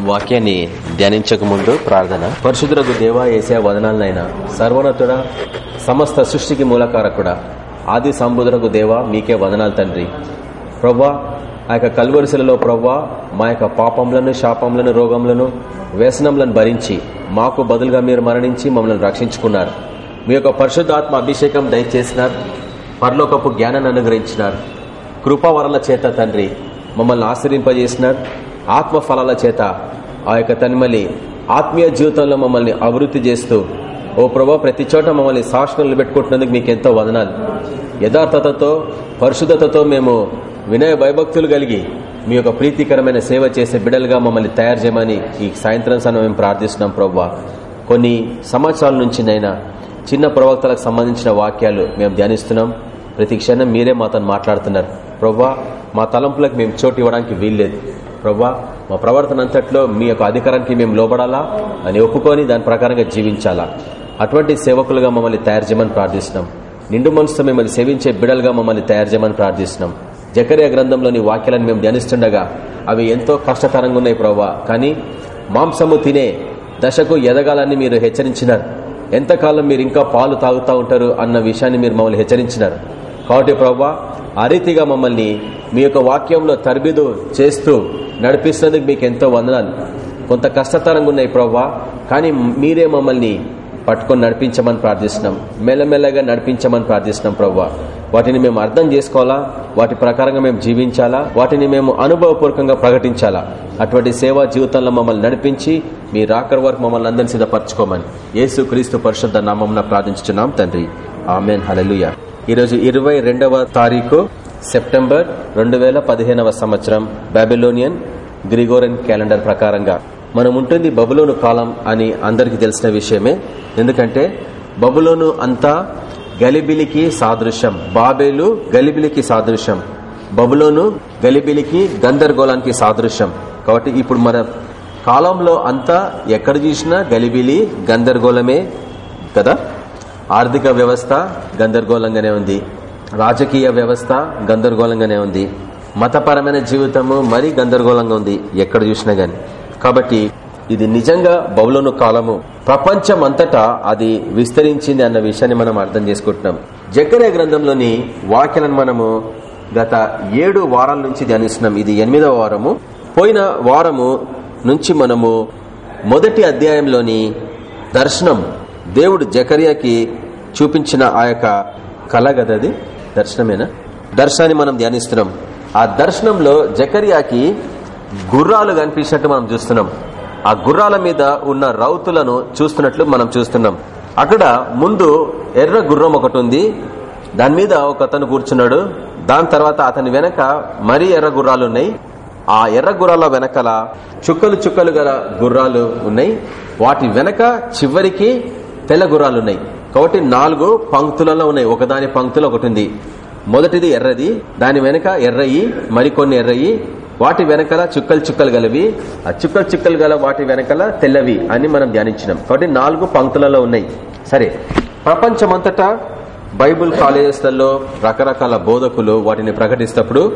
వాక్యాన్ని ధ్యానించక ముందు ప్రార్థన. పరిశుద్ధులకు దేవా ఏసే వదనాలనైనా సర్వోన్నతుడ సమస్త సృష్టికి మూలకారకుడా ఆది సంబుధులకు దేవా మీకే వదనాలు తండ్రి. ప్రవ్వా ఆ యొక్క కల్వరిశలలో ప్రవ్వా మా యొక్క పాపంలను శాపంలను రోగంలను వ్యసనంలను భరించి మాకు బదులుగా మీరు మరణించి మమ్మల్ని రక్షించుకున్నారు. మీ యొక్క పరిశుద్ధాత్మ అభిషేకం దయచేసినారు. పరలోకపు జ్ఞానాన్ని అనుగ్రహించినారు. కృపావరల చేత తండ్రి మమ్మల్ని ఆశ్రయింపజేసినారు. ఆత్మ ఫలాల చేత ఆ యొక్క తన్మలి ఆత్మీయ జీవితంలో మమ్మల్ని అభివృద్ధి చేస్తూ ఓ ప్రభా ప్రతి చోట మమ్మల్ని సాక్షణలు పెట్టుకుంటున్నందుకు మీకు ఎంతో వదనాలు. యథార్థతతో పరిశుద్ధతతో మేము వినయ భయభక్తులు కలిగి మీ యొక్క ప్రీతికరమైన సేవ చేసే బిడలుగా మమ్మల్ని తయారు చేయమని ఈ సాయంత్రం సమయం మేము ప్రార్థిస్తున్నాం ప్రభా. కొన్ని సంవత్సరాల నుంచి నైనా చిన్న ప్రవక్తలకు సంబంధించిన వాక్యాలు మేము ధ్యానిస్తున్నాం. ప్రతి క్షణం మీరే మాతో మాట్లాడుతున్నారు. ప్రవ్వా మా తలంపులకు మేము చోటు ఇవ్వడానికి వీల్లేదు. ప్రవ్వా మా ప్రవర్తన అంతట్లో మీ యొక్క అధికారానికి మేము లోబడాలా? అని ఒప్పుకొని దాని ప్రకారంగా జీవించాలా? అటువంటి సేవకులుగా మమ్మల్ని తయారు చేయమని ప్రార్థిస్తున్నాం. నిండు మనసుతో మిమ్మల్ని సేవించే బిడలుగా మమ్మల్ని తయారు చేయమని ప్రార్థిస్తున్నాం. జకరియా గ్రంథంలోని వాక్యాలను మేము ధ్యానిస్తుండగా అవి ఎంతో కష్టతరంగా ఉన్నాయి ప్రవ్వా కానీ మాంసము తినే దశకు ఎదగాలని మీరు హెచ్చరించినారు. ఎంతకాలం మీరు ఇంకా పాలు తాగుతూ ఉంటారు అన్న విషయాన్ని మీరు మమ్మల్ని హెచ్చరించినారు. కాబట్టి ప్రవ్వా ఆ రీతిగా మమ్మల్ని మీ యొక్క వాక్యంలో తరబిదు చేస్తూ నడిపిస్తున్నందుకు మీకు ఎంతో వందనాలు. కొంత కష్టతరంగా ఉన్నాయి ప్రవ్వా కానీ మీరే మమ్మల్ని పట్టుకొని నడిపించమని ప్రార్థిస్తున్నాం. మెల్లమెల్లగా నడిపించమని ప్రార్థిస్తున్నాం ప్రవ్వా. వాటిని మేము అర్థం చేసుకోవాలా? వాటి ప్రకారంగా మేము జీవించాలా? వాటిని మేము అనుభవపూర్వకంగా ప్రకటించాలా? అటువంటి సేవా జీవితంలో మమ్మల్ని నడిపించి మీ రాకర్ వరకు మమ్మల్ని అందరినీ సిద్ధపరచుకోమని యేసు క్రీస్తు పరిశుద్ధ నామం ప్రార్థించున్నాం తండ్రి. ఆమెన్. హలలుయ ఈరోజు ఇరవై రెండవ తారీఖు సెప్టెంబర్ రెండు వేల పదిహేనవ సంవత్సరం బాబిలోనియన్ గ్రిగోరియన్ క్యాలెండర్ ప్రకారంగా. మనం ఉంటుంది బబులోను కాలం అని అందరికి తెలిసిన విషయమే. ఎందుకంటే బబులోను అంతా గలిబిలికి సాదృశ్యం బాబేలు గలిబిలికి సాదృశ్యం బబులోను గలిబిలికి గందరగోళానికి సాదృశ్యం. కాబట్టి ఇప్పుడు మన కాలంలో అంతా ఎక్కడ చూసినా గలిబిలి గందరగోళమే కదా? ఆర్థిక వ్యవస్థ గందరగోళంగానే ఉంది. రాజకీయ వ్యవస్థ గందరగోళంగానే ఉంది. మతపరమైన జీవితము మరీ గందరగోళంగా ఉంది ఎక్కడ చూసినా గాని. కాబట్టి ఇది నిజంగా బౌలోను కాలము. ప్రపంచం అంతటా అది విస్తరించింది అన్న విషయాన్ని మనం అర్థం చేసుకుంటున్నాం. జకరే గ్రంథంలోని వాక్యలను మనము గత ఏడు వారాల నుంచి ధ్యానిస్తున్నాం. ఇది ఎనిమిదవ వారము. పోయిన వారము నుంచి మనము మొదటి అధ్యాయంలోని దర్శనం దేవుడు జకర్యాకి చూపించిన ఆ యొక్క కళ గదది దర్శనమేనా? దర్శనాన్ని మనం ధ్యానిస్తున్నాం. ఆ దర్శనంలో జకరియాకి గుర్రాలు కనిపించినట్టు మనం చూస్తున్నాం. ఆ గుర్రాల మీద ఉన్న రౌతులను చూస్తున్నట్లు మనం చూస్తున్నాం. అక్కడ ముందు ఎర్ర గుర్రం ఒకటి ఉంది. దాని మీద ఒక అతను కూర్చున్నాడు. దాని తర్వాత అతని వెనక మరీ ఎర్ర గుర్రాలు ఉన్నాయి. ఆ ఎర్ర గుర్రాల వెనకల చుక్కలు చుక్కలు గల గుర్రాలు ఉన్నాయి. వాటి వెనక చివరికి తెల్ల గుర్రాలు ఉన్నాయి. కాబట్టి నాలుగు పంక్తులలో ఉన్నాయి. ఒకదాని పంక్తులు ఒకటి ఉంది మొదటిది ఎర్రది దాని వెనక ఎర్రయి మరికొన్ని ఎర్రయి వాటి వెనకల చుక్కలు చుక్కలు గలవి. ఆ చుక్కలు చుక్కలు గల వాటి వెనకల తెల్లవి అని మనం ధ్యానించినాం. కాబట్టి నాలుగు పంక్తులలో ఉన్నాయి. సరే ప్రపంచమంతటా బైబుల్ కాలేజెస్లలో రకరకాల బోధకులు వాటిని ప్రకటిస్తప్పుడు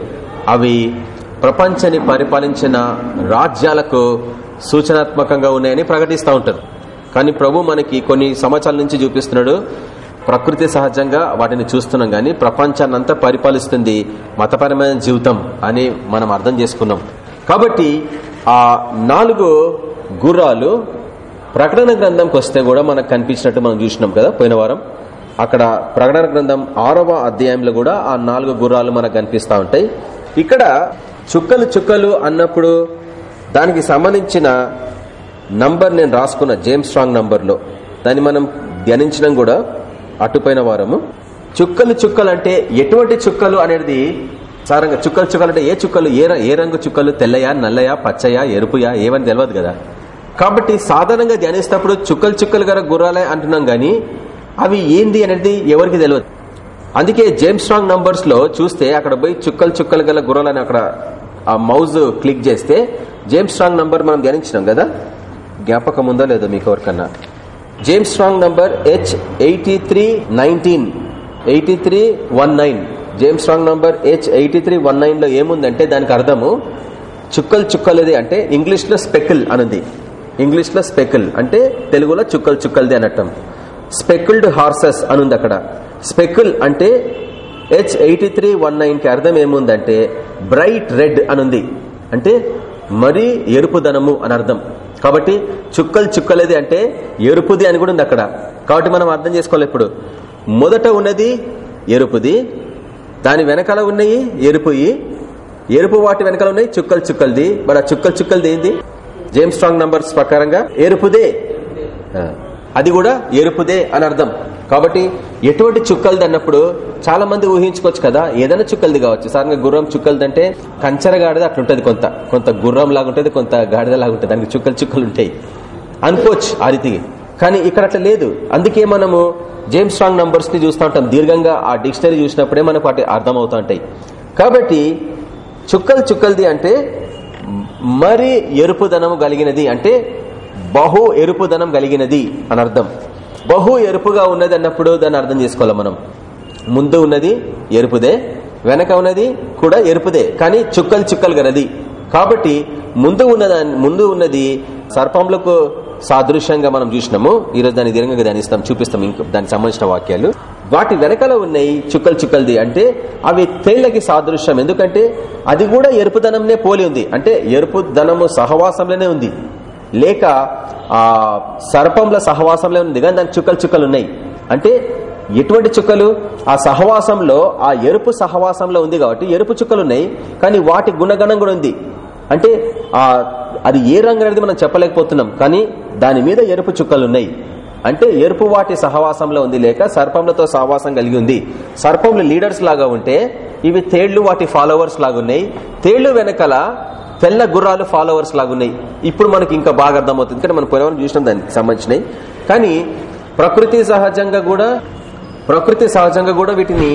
అవి ప్రపంచాన్ని పరిపాలించిన రాజ్యాలకు సూచనాత్మకంగా ఉన్నాయని ప్రకటిస్తూ ఉంటారు. కానీ ప్రభు మనకి కొన్ని సంవత్సరాల నుంచి చూపిస్తున్నాడు. ప్రకృతి సహజంగా వాటిని చూస్తున్నాం గాని ప్రపంచాన్నంతా పరిపాలిస్తుంది మతపరమైన జీవితం అని మనం అర్థం చేసుకున్నాం. కాబట్టి ఆ నాలుగు గుర్రాలు ప్రకటన గ్రంథంకి వస్తే కూడా మనకు కనిపించినట్టు మనం చూసినాం కదా పోయిన వారం. అక్కడ ప్రకటన గ్రంథం ఆరవ అధ్యాయంలో కూడా ఆ నాలుగు గుర్రాలు మనకు కనిపిస్తూ ఉంటాయి. ఇక్కడ చుక్కలు చుక్కలు అన్నప్పుడు దానికి సంబంధించిన నంబర్ నేను రాసుకున్న జేమ్స్ స్ట్రాంగ్ నంబర్లో. దాన్ని మనం ధ్యానించడం కూడా అటుపోయిన వారము. చుక్కలు చుక్కలు అంటే ఎటువంటి చుక్కలు అనేది సారంగా చుక్కలు చుక్కలు అంటే ఏ చుక్కలు ఏ ఏ రంగు చుక్కలు తెల్లయా నల్లయా పచ్చయా ఎరుపుయా ఏమని తెలియదు కదా. కాబట్టి సాధారణంగా ధ్యానిస్తప్పుడు చుక్కలు చుక్కలు గల గుర్రాలే అంటున్నాం గాని అవి ఏంది అనేది ఎవరికి తెలియదు అందుకే జేమ్స్ స్ట్రాంగ్ నంబర్స్లో చూస్తే అక్కడ పోయి చుక్కలు చుక్కలు గల గుర్రాలని అక్కడ ఆ మౌజ్ క్లిక్ చేస్తే జేమ్స్ స్ట్రాంగ్ నంబర్ మనం ధ్యానించినాం కదా. జ్ఞాపకం ఉందో లేదో మీకు ఎవరికన్నా? James Strong number H eighty three nineteen eighty three one nine James Strong number H eighty three one నైన్లో ఏముందంటే దానికి అర్థము చుక్కలు చుక్కలది అంటే ఇంగ్లీష్లో స్పెకిల్ అనుంది. ఇంగ్లీష్లో స్పెకిల్ అంటే తెలుగులో చుక్కలు చుక్కలది అనటం. స్పెకిల్డ్ హార్సెస్ అనుంది అక్కడ. స్పెకిల్ అంటే హెచ్ ఎయిటీ త్రీ వన్ నైన్కి అర్థం ఏముందంటే బ్రైట్ రెడ్ అనుంది. అంటే మరీ ఎరుపుదనము అని అర్థం. కాబట్టి చుక్కలు చుక్కలేది అంటే ఎరుపుది అని కూడా ఉంది అక్కడ. కాబట్టి మనం అర్థం చేసుకోవాలి ఇప్పుడు. మొదట ఉన్నది ఎరుపుది దాని వెనకాల ఉన్నాయి ఎరుపుయి ఎరుపు వాటి వెనకాల ఉన్నాయి చుక్కలు చుక్కలది. మరి ఆ చుక్కలు చుక్కలది ఏంది? జేమ్స్ స్ట్రాంగ్ నంబర్స్ ప్రకారంగా ఎరుపుదే. అది కూడా ఎరుపుదే అని అర్థం. కాబట్టి ఎటువంటి చుక్కలది అన్నప్పుడు చాలా మంది ఊహించుకోవచ్చు కదా ఏదైనా చుక్కలది కావచ్చు. సాధారణంగా గుర్రం చుక్కలది అంటే కంచర గాడిద అట్లుంటది కొంత. కొంత గుర్రం లాగా ఉంటుంది కొంత గాడిద లాగుంటది ఉంటుంది దానికి చుక్కలు చుక్కలు ఉంటాయి అనుకోవచ్చు ఆ రీతికి. కానీ ఇక్కడ అట్లా లేదు. అందుకే మనము జేమ్స్ స్ట్రాంగ్ నంబర్స్ని చూస్తూ ఉంటాం. దీర్ఘంగా ఆ డిక్షనరీ చూసినప్పుడే మనకు వాటి అర్థం అవుతూ ఉంటాయి. కాబట్టి చుక్కలు చుక్కలది అంటే మరి ఎరుపుదనము కలిగినది అంటే బహు ఎరుపుదనం కలిగినది అని అర్థం. బహు ఎరుపుగా ఉన్నది అన్నప్పుడు దాన్ని అర్థం చేసుకోవాలి మనం. ముందు ఉన్నది ఎరుపుదే వెనక ఉన్నది కూడా ఎరుపుదే కానీ చుక్కలు చుక్కలు గలది కాబట్టి ముందు ఉన్నదాన్ని ముందు ఉన్నది సర్పంలకు సాదృశ్యంగా మనం చూసినాము. ఈరోజు దాన్ని దీర్ఘంగా ధ్యానిస్తాం చూపిస్తాం ఇంకా దానికి సంబంధించిన వాక్యాలు. వాటి వెనకాల ఉన్నాయి చుక్కలు చుక్కలది అంటే అవి తేళ్ళకి సాదృశ్యం. ఎందుకంటే అది కూడా ఎరుపుదనంనే పోలి ఉంది. అంటే ఎరుపుదనము సహవాసంలోనే ఉంది. లేక ఆ సర్పంల సహవాసంలో ఉంది కానీ దానికి చుక్కలు చుక్కలు ఉన్నాయి. అంటే ఎటువంటి చుక్కలు? ఆ సహవాసంలో ఆ ఎరుపు సహవాసంలో ఉంది కాబట్టి ఎరుపు చుక్కలు ఉన్నాయి కానీ వాటి గుణగణం కూడా ఉంది. అంటే ఆ అది ఏ రంగు అనేది మనం చెప్పలేకపోతున్నాం కానీ దాని మీద ఎరుపు చుక్కలు ఉన్నాయి. అంటే ఎరుపు వాటి సహవాసంలో ఉంది లేక సర్పంలతో సహవాసం కలిగి ఉంది. సర్పంలు లీడర్స్ లాగా ఉంటే ఇవి తేళ్ళు వాటి ఫాలోవర్స్ లాగా ఉన్నాయి. తేళ్ళు వెనకల తెల్ల గుర్రాలు ఫాలోవర్స్ లాగున్నాయి ఇప్పుడు మనకి ఇంకా బాగా అర్థమవుతుంది. ఎందుకంటే మనం పొలవరం చూసినాం దానికి సంబంధించినవి. కానీ ప్రకృతి సహజంగా కూడా ప్రకృతి సహజంగా కూడా వీటిని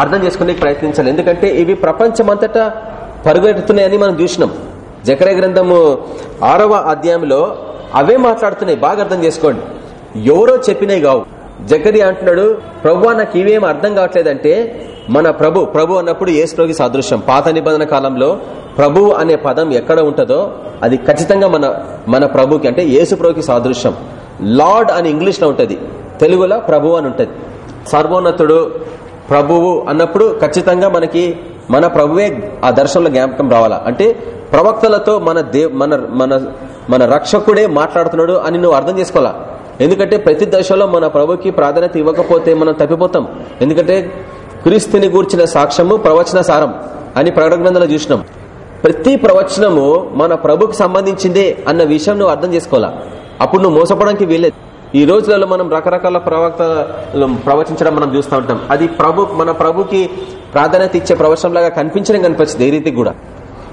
అర్థం చేసుకునే ప్రయత్నించాలి. ఎందుకంటే ఇవి ప్రపంచమంతటా పరుగెడుతున్నాయని మనం చూసినాం. జకర గ్రంథము ఆరవ అధ్యాయంలో అవే మాట్లాడుతున్నాయి. బాగా అర్థం చేసుకోండి. ఎవరో చెప్పినాయి కావు. జగది అంటున్నాడు ప్రభు నాకు ఇవేం అర్థం కావట్లేదంటే మన ప్రభు ప్రభు అన్నప్పుడు ఏసులోకి సాదృశ్యం. పాత నిబంధన కాలంలో ప్రభు అనే పదం ఎక్కడ ఉంటుందో అది ఖచ్చితంగా మన మన ప్రభుకి అంటే యేసు ప్రభుకి సాదృశ్యం. లార్డ్ అని ఇంగ్లీష్లో తెలుగులో ప్రభు అని ఉంటుంది. సర్వోన్నతుడు ప్రభువు అన్నప్పుడు ఖచ్చితంగా మనకి మన ప్రభువే ఆ దర్శనంలో జ్ఞాపకం రావాలా? అంటే ప్రవక్తలతో మన దే మన మన మన రక్షకుడే మాట్లాడుతున్నాడు అని నువ్వు అర్థం చేసుకోవాలా? ఎందుకంటే ప్రతి దశలో మన ప్రభుకి ప్రాధాన్యత ఇవ్వకపోతే మనం తప్పిపోతాం. ఎందుకంటే క్రీస్తుని గూర్చిన సాక్ష్యము ప్రవచన సారం అని ప్రకటన గ్రంథంలో చూసినాం. ప్రతి ప్రవచనము మన ప్రభుకి సంబంధించిందే అన్న విషయం నువ్వు అర్థం చేసుకోవాలా? అప్పుడు నువ్వు మోసపోవడానికి వీల్లేదు. ఈ రోజులలో మనం రకరకాల ప్రవక్త ప్రవచించడం మనం చూస్తూ ఉంటాం. అది ప్రభు మన ప్రభుకి ప్రాధాన్యత ఇచ్చే ప్రవచనంలాగా కనిపించడం కనిపించింది ఏ రీతికి కూడా.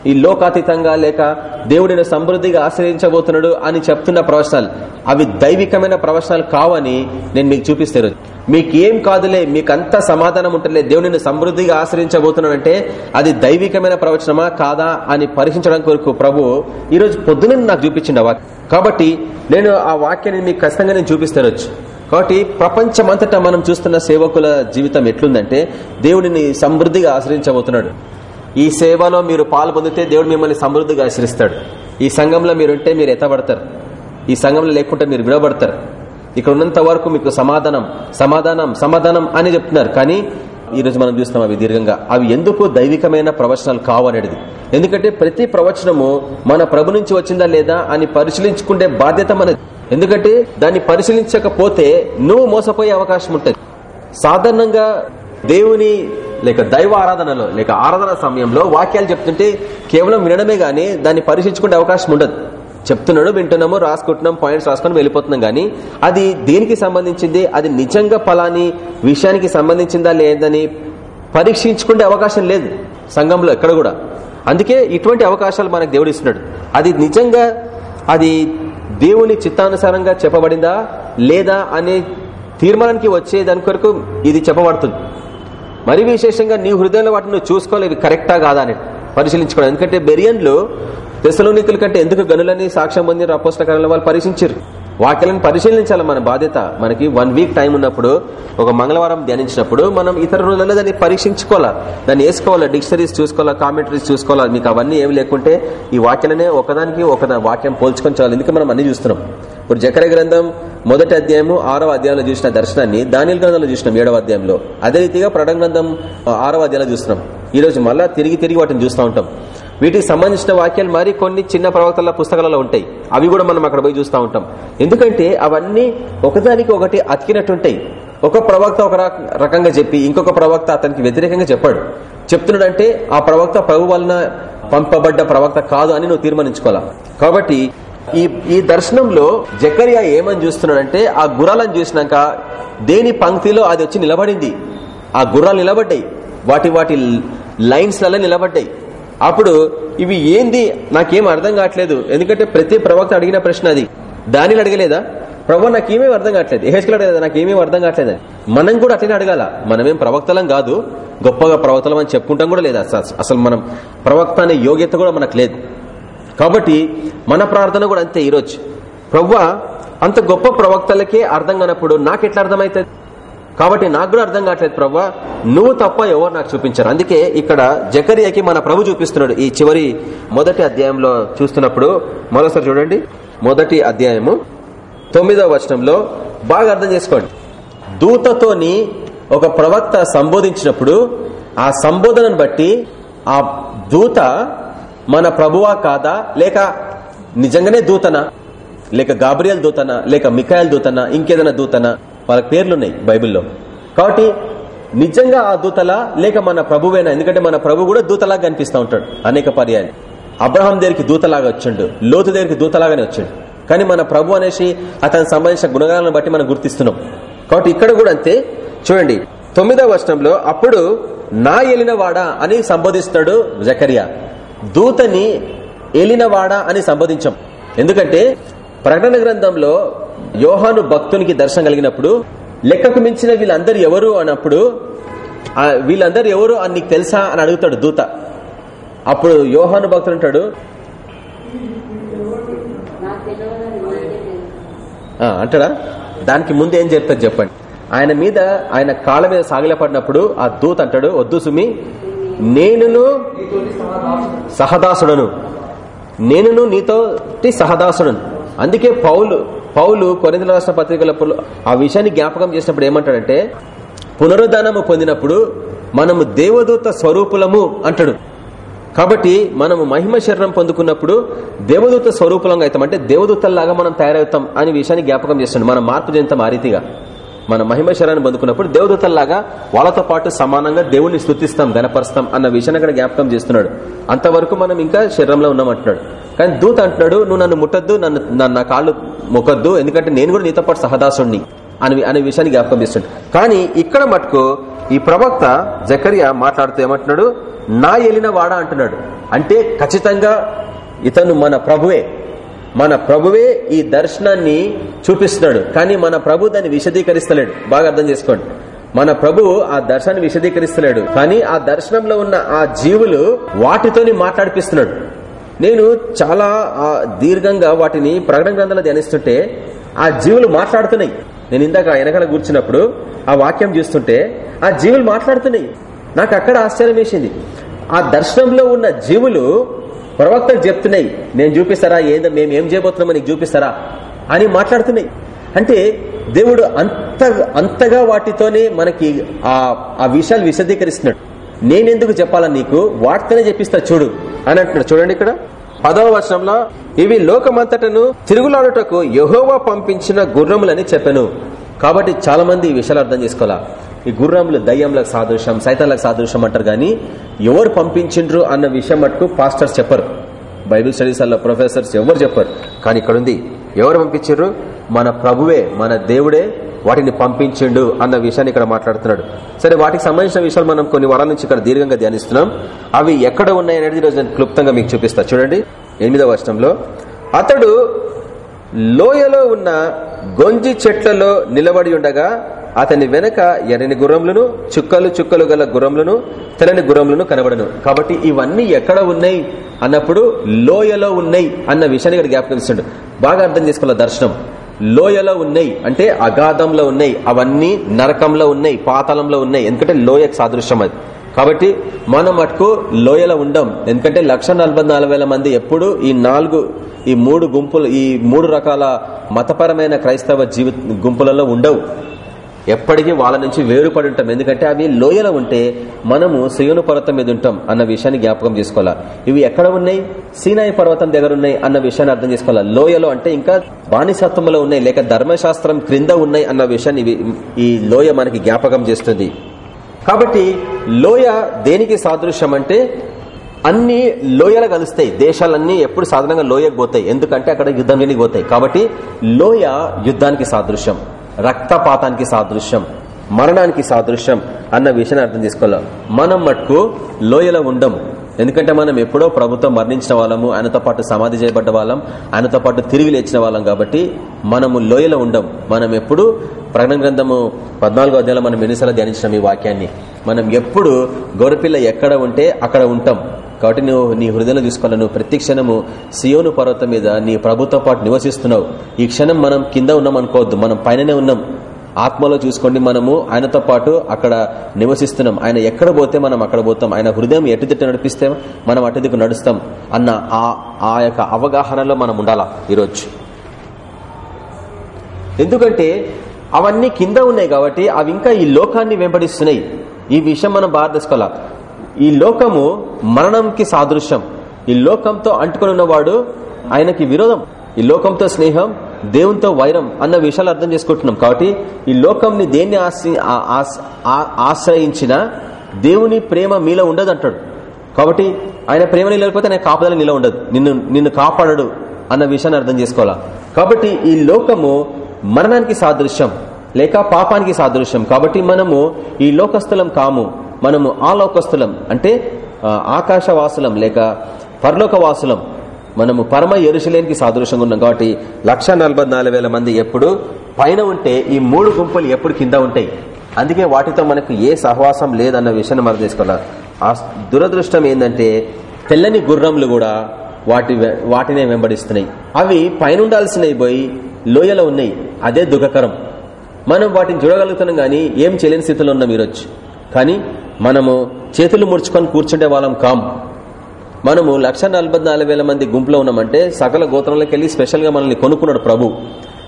ఈ లోకాతీతంగా లేక దేవుడిని సమృద్ధిగా ఆశ్రయించబోతున్నాడు అని చెప్తున్న ప్రవచనాలు అవి దైవికమైన ప్రవచనాలు కావని నేను మీకు చూపిస్తాను మీకేం మీకు ఏం కాదులే మీకు అంత సమాధానం ఉంటలే దేవుడిని సమృద్ధిగా ఆశ్రయించబోతున్నాడు అంటే అది దైవికమైన ప్రవచనమా కాదా అని పరీక్షించడం కొరకు ప్రభు ఈరోజు రోజు పొద్దున నాకు చూపించింది ఆ కాబట్టి నేను ఆ వాక్యాన్ని మీకు ఖచ్చితంగా నేను చూపిస్తాను కాబట్టి ప్రపంచమంతటా మనం చూస్తున్న సేవకుల జీవితం ఎట్లుందంటే దేవుడిని సమృద్ధిగా ఆశ్రయించబోతున్నాడు. ఈ సేవలో మీరు పాలు పొందితే దేవుడు మిమ్మల్ని సమృద్ధిగా ఆశ్రయిస్తాడు ఈ సంఘంలో మీరుంటే మీరు ఎత్తబడతారు. ఈ సంఘంలో లేకుంటే మీరు విడబడతారు ఇక్కడ ఉన్నంత వరకు మీకు సమాధానం సమాధానం సమాధానం అని చెప్తున్నారు. కానీ ఈ రోజు మనం చూస్తాం అవి దీర్ఘంగా. అవి ఎందుకు దైవికమైన ప్రవచనాలు కావనేది ఎందుకంటే ప్రతి ప్రవచనము మన ప్రభు నుంచి వచ్చిందా లేదా అని పరిశీలించుకుంటే బాధ్యత మనది. ఎందుకంటే దాన్ని పరిశీలించకపోతే నువ్వు మోసపోయే అవకాశం ఉంటుంది. సాధారణంగా దేవుని లేక దైవ ఆరాధనలో లేక ఆరాధన సమయంలో వాక్యాలు చెప్తుంటే కేవలం వినడమే గానీ దాన్ని పరీక్షించుకునే అవకాశం ఉండదు. చెప్తున్నాడు వింటున్నాము రాసుకుంటున్నాం పాయింట్స్ రాసుకొని వెళ్ళిపోతున్నాం కానీ అది దేనికి సంబంధించింది? అది నిజంగా ఫలాని విషయానికి సంబంధించిందా లేదని పరీక్షించుకునే అవకాశం లేదు సంఘంలో ఎక్కడ కూడా. అందుకే ఇటువంటి అవకాశాలు మనకు దేవుడు ఇస్తున్నాడు. అది నిజంగా అది దేవుని చిత్తానుసారంగా చెప్పబడిందా లేదా అనే తీర్మానానికి వచ్చే దాని కొరకు ఇది చెప్పబడుతుంది. మరి విశేషంగా నీ హృదయంలో వాటిని నువ్వు చూసుకోవాలి ఇవి కరెక్టా కాదా అని పరిశీలించుకోవడం ఎందుకంటే బెరియన్లు దశలోనికుల కంటే ఎందుకు గనులని సాక్ష్యం పొందిన అపోస్తకాలంలో వాళ్ళు పరీక్షించారు. వాక్యాలను పరిశీలించాలి మన బాధ్యత. మనకి వన్ వీక్ టైం ఉన్నప్పుడు ఒక మంగళవారం ధ్యానించినప్పుడు మనం ఇతర రోజుల్లో దాన్ని పరీక్షించుకోవాలా? దాన్ని వేసుకోవాలా? డిక్షనరీస్ చూసుకోవాలా? కామెంటరీస్ చూసుకోవాలా? మీకు అవన్నీ ఏమి లేకుంటే ఈ వాక్యాలనే ఒకదానికి ఒక వాక్యం పోల్చుకొని చాలు. ఎందుకంటే మనం అన్ని చూస్తున్నాం? ఇప్పుడు జకర గ్రంథం మొదటి అధ్యాయము ఆరవ అధ్యాయంలో చూసిన దర్శనాన్ని దానిల గ్రంథంలో చూసినాం ఏడవ అధ్యాయంలో. అదే రీతిగా ప్రణ గ్రంథం ఆరవ అధ్యాయంలో చూస్తున్నాం. ఈ రోజు మళ్ళా తిరిగి తిరిగి వాటిని చూస్తూ ఉంటాం. వీటికి సంబంధించిన వాక్యాలు మరి కొన్ని చిన్న ప్రవక్తల పుస్తకాలలో ఉంటాయి. అవి కూడా మనం అక్కడ పోయి చూస్తూ ఉంటాం. ఎందుకంటే అవన్నీ ఒకదానికి ఒకటి అతికినట్టుంటాయి. ఒక ప్రవక్త ఒక రకంగా చెప్పి ఇంకొక ప్రవక్త అతనికి వ్యతిరేకంగా చెప్పాడు. చెప్తున్నాడంటే ఆ ప్రవక్త ప్రభు వలన పంపబడ్డ ప్రవక్త కాదు అని నువ్వు తీర్మానించుకోవాలా? కాబట్టి ఈ ఈ దర్శనంలో జకరియా ఏమని చూస్తున్నాడంటే ఆ గుర్రాలను చూసినాక దేని పంక్తిలో అది వచ్చి నిలబడింది? ఆ గుర్రాలు నిలబడ్డాయి. వాటి వాటి లైన్స్లలో నిలబడ్డాయి. అప్పుడు ఇవి ఏంది? నాకేం అర్థం కావట్లేదు. ఎందుకంటే ప్రతి ప్రవక్త అడిగిన ప్రశ్న అది. దానిని అడగలేదా? ప్రభు నాకేమేమి అర్థం కావట్లేదు. ఏహెచ్కలు అడగలేదు? నాకేమేమి అర్థం కావట్లేదు మనం కూడా అట్లనే అడగాల. మనమేం ప్రవక్తలం కాదు. గొప్పగా ప్రవక్తలం అని చెప్పుకుంటాం కూడా లేదు? అసలు మనం ప్రవక్త అనే యోగ్యత కూడా మనకు లేదు. కాబట్టి మన ప్రార్థన కూడా అంతే ఈరోజు. ప్రవ్వ అంత గొప్ప ప్రవక్తలకే అర్థం కానప్పుడు నాకెట్లా అర్థమవుతుంది? కాబట్టి నాకు కూడా అర్థం కావట్లేదు ప్రవ్వా. నువ్వు తప్ప ఎవరు నాకు చూపించారు. అందుకే ఇక్కడ జకరియాకి మన ప్రభు చూపిస్తున్నాడు ఈ చివరి మొదటి అధ్యాయంలో చూస్తున్నప్పుడు. మరోసారి చూడండి. మొదటి అధ్యాయము తొమ్మిదవ వచనంలో బాగా అర్థం చేసుకోండి. దూతతోని ఒక ప్రవక్త సంబోధించినప్పుడు ఆ సంబోధనను బట్టి ఆ దూత మన ప్రభువా కాదా? లేక నిజంగానే దూతనా? లేక గాబ్రియల్ దూతనా? లేక మికాయల్ దూతనా? ఇంకేదైనా దూతనా? వాళ్ళ పేర్లున్నాయి బైబిల్లో. కాబట్టి నిజంగా ఆ దూతలా లేక మన ప్రభువేనా? ఎందుకంటే మన ప్రభు కూడా దూతలాగా కనిపిస్తూ ఉంటాడు అనేక పర్యాలు అబ్రహాం దగ్గరికి దూతలాగా వచ్చిండు. లోతు దగ్గరికి దూతలాగానే వచ్చిండు. కానీ మన ప్రభు అనేసి అతనికి సంబంధించిన గుణగాలను బట్టి మనం గుర్తిస్తున్నాం. కాబట్టి ఇక్కడ కూడా అంతే. చూడండి తొమ్మిదవ వర్షంలో అప్పుడు నా ఎలినవాడా అని సంబోధిస్తాడు జకరియా. దూతని ఏలినవాడా అని సంబోధించాం. ఎందుకంటే ప్రకటన గ్రంథంలో యోహాను భక్తునికి దర్శనం కలిగినప్పుడు లెక్కకు మించిన వీళ్ళందరూ ఎవరు అన్నప్పుడు వీళ్ళందరూ ఎవరు అని నీకు తెలుసా అని అడుగుతాడు దూత. అప్పుడు యోహాను భక్తుడు అంటాడు అంటాడా? దానికి ముందు ఏం చెప్తారు చెప్పండి. ఆయన మీద ఆయన కాళ్ళ మీద సాగిలపడినప్పుడు ఆ దూత అంటాడు వద్దు సుమి నేనును సహదాసుడను. నేనును నీతో సహదాసుడను. అందుకే పౌలు పౌలు కొరిందల రాష్ట్ర పత్రికల ఆ విషయాన్ని జ్ఞాపకం చేసినప్పుడు ఏమంటాడంటే పునరుద్ధానము పొందినప్పుడు మనము దేవదూత స్వరూపులము అంటాడు. కాబట్టి మనము మహిమ శరీరం పొందుకున్నప్పుడు దేవదూత స్వరూపులంగా అవుతాం. అంటే దేవదూతల్లాగా మనం తయారవుతాం అనే విషయాన్ని జ్ఞాపకం చేస్తాడు మనం మార్పు చెందుతాం ఆ రీతిగా. మన మహిమ శరాన్ని పొందుకున్నప్పుడు దేవదూతల్లాగా వాళ్ళతో పాటు సమానంగా దేవుణ్ణి స్థుతిస్తాం గణపరుస్తాం అన్న విషయాన్ని అక్కడ జ్ఞాపకం చేస్తున్నాడు. అంతవరకు మనం ఇంకా శరీరంలో ఉన్నామంటున్నాడు. కానీ దూత అంటున్నాడు నువ్వు నన్ను ముట్టద్దు నన్ను నా కాళ్ళు మొక్కద్దు ఎందుకంటే నేను కూడా నీతో పాటు సహదాసుణ్ణి అని అనే విషయాన్ని జ్ఞాపకం చేస్తున్నాడు. కానీ ఇక్కడ మటుకు ఈ ప్రవక్త జకరియా మాట్లాడుతూ ఏమంటున్నాడు నా ఎలిన వాడా అంటున్నాడు. అంటే ఖచ్చితంగా ఇతను మన ప్రభువే. మన ప్రభువే ఈ దర్శనాన్ని చూపిస్తున్నాడు. కానీ మన ప్రభు దాన్ని విశదీకరిస్తలేడు. బాగా అర్థం చేసుకోండి. మన ప్రభు ఆ దర్శనాన్ని విశదీకరిస్తలేడు. కానీ ఆ దర్శనంలో ఉన్న ఆ జీవులు వాటితోని మాట్లాడిపిస్తున్నాడు. నేను చాలా దీర్ఘంగా వాటిని ప్రకటన గ్రంథాలు ధ్యానిస్తుంటే ఆ జీవులు మాట్లాడుతున్నాయి. నేను ఇందాక వెనకాల కూర్చున్నప్పుడు ఆ వాక్యం చూస్తుంటే ఆ జీవులు మాట్లాడుతున్నాయి. నాకు అక్కడ ఆశ్చర్యం వేసింది. ఆ దర్శనంలో ఉన్న జీవులు ప్రవక్తలు చెప్తున్నాయి నేను చూపిస్తారా? ఏదో? మేము ఏం చేయబోతున్నామో నీకు చూపిస్తారా? అని మాట్లాడుతున్నాయి. అంటే దేవుడు అంత అంతగా వాటితోనే మనకి ఆ విషయాలు విశదీకరిస్తున్నాడు. నేనెందుకు చెప్పాలా నీకు? వాటితోనే చెప్పిస్తా చూడు. అని అంటున్నాడు. చూడండి ఇక్కడ. పదవ వర్షంలో ఇవి లోకమంతటను తిరుగులాడుటకు యహోవా పంపించిన గుర్రములని చెప్పాను. కాబట్టి చాలా మంది ఈ విషయాలు అర్థం చేసుకోవాలా? ఈ గుర్రములు దయ్యంలకు సాదృశ్యం సైతాలకు సాదృశ్యం అంటారు కానీ ఎవరు పంపించిండ్రు అన్న విషయం మటుకు పాస్టర్స్ చెప్పరు. బైబిల్ స్టడీస్ అలా ప్రొఫెసర్స్ ఎవరు చెప్పరు. కానీ ఇక్కడ ఉంది ఎవరు పంపించారు మన ప్రభువే మన దేవుడే వాటిని పంపించిండు అన్న విషయాన్ని ఇక్కడ మాట్లాడుతున్నాడు. సరే వాటికి సంబంధించిన విషయాలు మనం కొన్ని వారాల నుంచి ఇక్కడ దీర్ఘంగా ధ్యానిస్తున్నాం. అవి ఎక్కడ ఉన్నాయనేది ఈరోజు నేను క్లుప్తంగా మీకు చూపిస్తా. చూడండి ఎనిమిదవ వర్షంలో అతడు లోయలో ఉన్న గొంజి చెట్లలో నిలబడి ఉండగా అతని వెనక ఎర్రని గుర్రములను చుక్కలు చుక్కలు గల గుర్రంలను తెల్లని గుర్రంలను కనబడను. కాబట్టి ఇవన్నీ ఎక్కడ ఉన్నాయి అన్నప్పుడు లోయలో ఉన్నాయి అన్న విషయాన్ని ఇక్కడ జ్ఞాపకం బాగా అర్థం చేసుకోవాలి దర్శనం? లోయలో ఉన్నాయి అంటే అగాధంలో ఉన్నాయి. అవన్నీ నరకంలో ఉన్నాయి పాతాళంలో ఉన్నాయి. ఎందుకంటే లోయకు సాదృశ్యం అది. కాబట్టి మనం మటుకు లోయలో ఉండం. ఎందుకంటే లక్ష మంది ఎప్పుడు ఈ నాలుగు ఈ మూడు గుంపులు ఈ మూడు రకాల మతపరమైన క్రైస్తవ జీవి గుంపులలో ఉండవు. ఎప్పటికీ వాళ్ళ నుంచి వేరుపడి ఉంటాం. ఎందుకంటే అవి లోయలో ఉంటే మనము సుయోను పర్వతం మీద ఉంటాం అన్న విషయాన్ని జ్ఞాపకం చేసుకోవాలా. ఇవి ఎక్కడ ఉన్నాయి? సీనాయి పర్వతం దగ్గర ఉన్నాయి అన్న విషయాన్ని అర్థం చేసుకోవాలా. లోయలో అంటే ఇంకా బానిసత్వంలో ఉన్నాయి లేక ధర్మశాస్త్రం క్రింద ఉన్నాయి అన్న విషయాన్ని ఈ లోయ మనకి జ్ఞాపకం చేస్తుంది. కాబట్టి లోయ దేనికి సాదృశ్యం అంటే అన్ని లోయలు కలుస్తాయి. దేశాలన్నీ ఎప్పుడు సాధారణంగా లోయకు పోతాయి. ఎందుకంటే అక్కడ యుద్ధం లేనికి పోతాయి. కాబట్టి లోయ యుద్ధానికి సాదృశ్యం. రక్తపాతానికి సాదృశ్యం మరణానికి సాదృశ్యం అన్న విషయాన్ని అర్థం చేసుకోవాలి. మనం మటుకు లోయలో ఉండం. ఎందుకంటే మనం ఎప్పుడో ప్రభుత్వం మరణించిన వాళ్ళము ఆయనతో పాటు సమాధి చేయబడ్డ వాళ్ళం ఆయనతో పాటు తిరిగి లేచిన వాళ్ళం కాబట్టి మనము లోయలో ఉండం. మనం ఎప్పుడు ప్రకటన గ్రంథము పద్నాలుగో అధ్యాయంలో మనం ఎన్నిసార్లు ధ్యానించినాం ఈ వాక్యాన్ని. మనం ఎప్పుడు గొరపిల్ల ఎక్కడ ఉంటే అక్కడ ఉంటాం. కాబట్టి నువ్వు నీ హృదయంలో తీసుకోవాలి నువ్వు ప్రతి క్షణము సియోను పర్వతం మీద నీ ప్రభుత్వ పాటు నివసిస్తున్నావు. ఈ క్షణం మనం కింద ఉన్నాం అనుకోవద్దు. మనం పైననే ఉన్నాం. ఆత్మలో చూసుకోండి మనము. ఆయనతో పాటు అక్కడ నివసిస్తున్నాం. ఆయన ఎక్కడ పోతే మనం అక్కడ పోతాం. ఆయన హృదయం ఎటు తిట్టు నడిపిస్తే మనం అటు దిక్కు నడుస్తాం అన్న ఆ యొక్క అవగాహనలో మనం ఉండాలా ఈరోజు? ఎందుకంటే అవన్నీ కింద ఉన్నాయి కాబట్టి అవి ఇంకా ఈ లోకాన్ని వెంబడిస్తున్నాయి. ఈ విషయం మనం భారతదేశకోవాలా ఈ లోకము మరణంకి సాదృశ్యం. ఈ లోకంతో అంటుకొని ఉన్నవాడు ఆయనకి విరోధం. ఈ లోకంతో స్నేహం దేవునితో వైరం అన్న విషయాలు అర్థం చేసుకుంటున్నాం. కాబట్టి ఈ లోకంని దేన్ని ఆశ్రయించిన దేవుని ప్రేమ మీలో ఉండదు అంటాడు. కాబట్టి ఆయన ప్రేమ లేకపోతే ఆయన కాపుదల నిల ఉండదు. నిన్ను నిన్ను కాపాడడు అన్న విషయాన్ని అర్థం చేసుకోవాలా? కాబట్టి ఈ లోకము మరణానికి సాదృశ్యం లేక పాపానికి సాదృశ్యం. కాబట్టి మనము ఈ లోకస్థలం కాము. మనము ఆలోకస్థులం అంటే ఆకాశవాసులం లేక పరలోక వాసులం మనము పరమ ఎరుశలేనికి సాదృశ్యంగా ఉన్నాం కాబట్టి లక్ష మంది ఎప్పుడు పైన ఉంటే ఈ మూడు గుంపులు ఎప్పుడు కింద ఉంటాయి. అందుకే వాటితో మనకు ఏ సహవాసం లేదన్న విషయాన్ని మనం తీసుకోవాలి ఆ దురదృష్టం ఏంటంటే తెల్లని గుర్రంలు కూడా వాటి వాటినే వెంబడిస్తున్నాయి. అవి పైన ఉండాల్సినవి పోయి లోయలో ఉన్నాయి. అదే దుఃఖకరం. మనం వాటిని చూడగలుగుతున్నాం గానీ ఏం చేయలేని స్థితిలో ఉన్నాం ఈరోజు. కానీ మనము చేతులు ముడుచుకొని కూర్చుండే వాళ్ళం కాం. మనము లక్ష మంది గుంపులో ఉన్నామంటే సకల గోత్రంలోకి వెళ్ళి స్పెషల్గా మనల్ని కొనుక్కున్నాడు ప్రభు.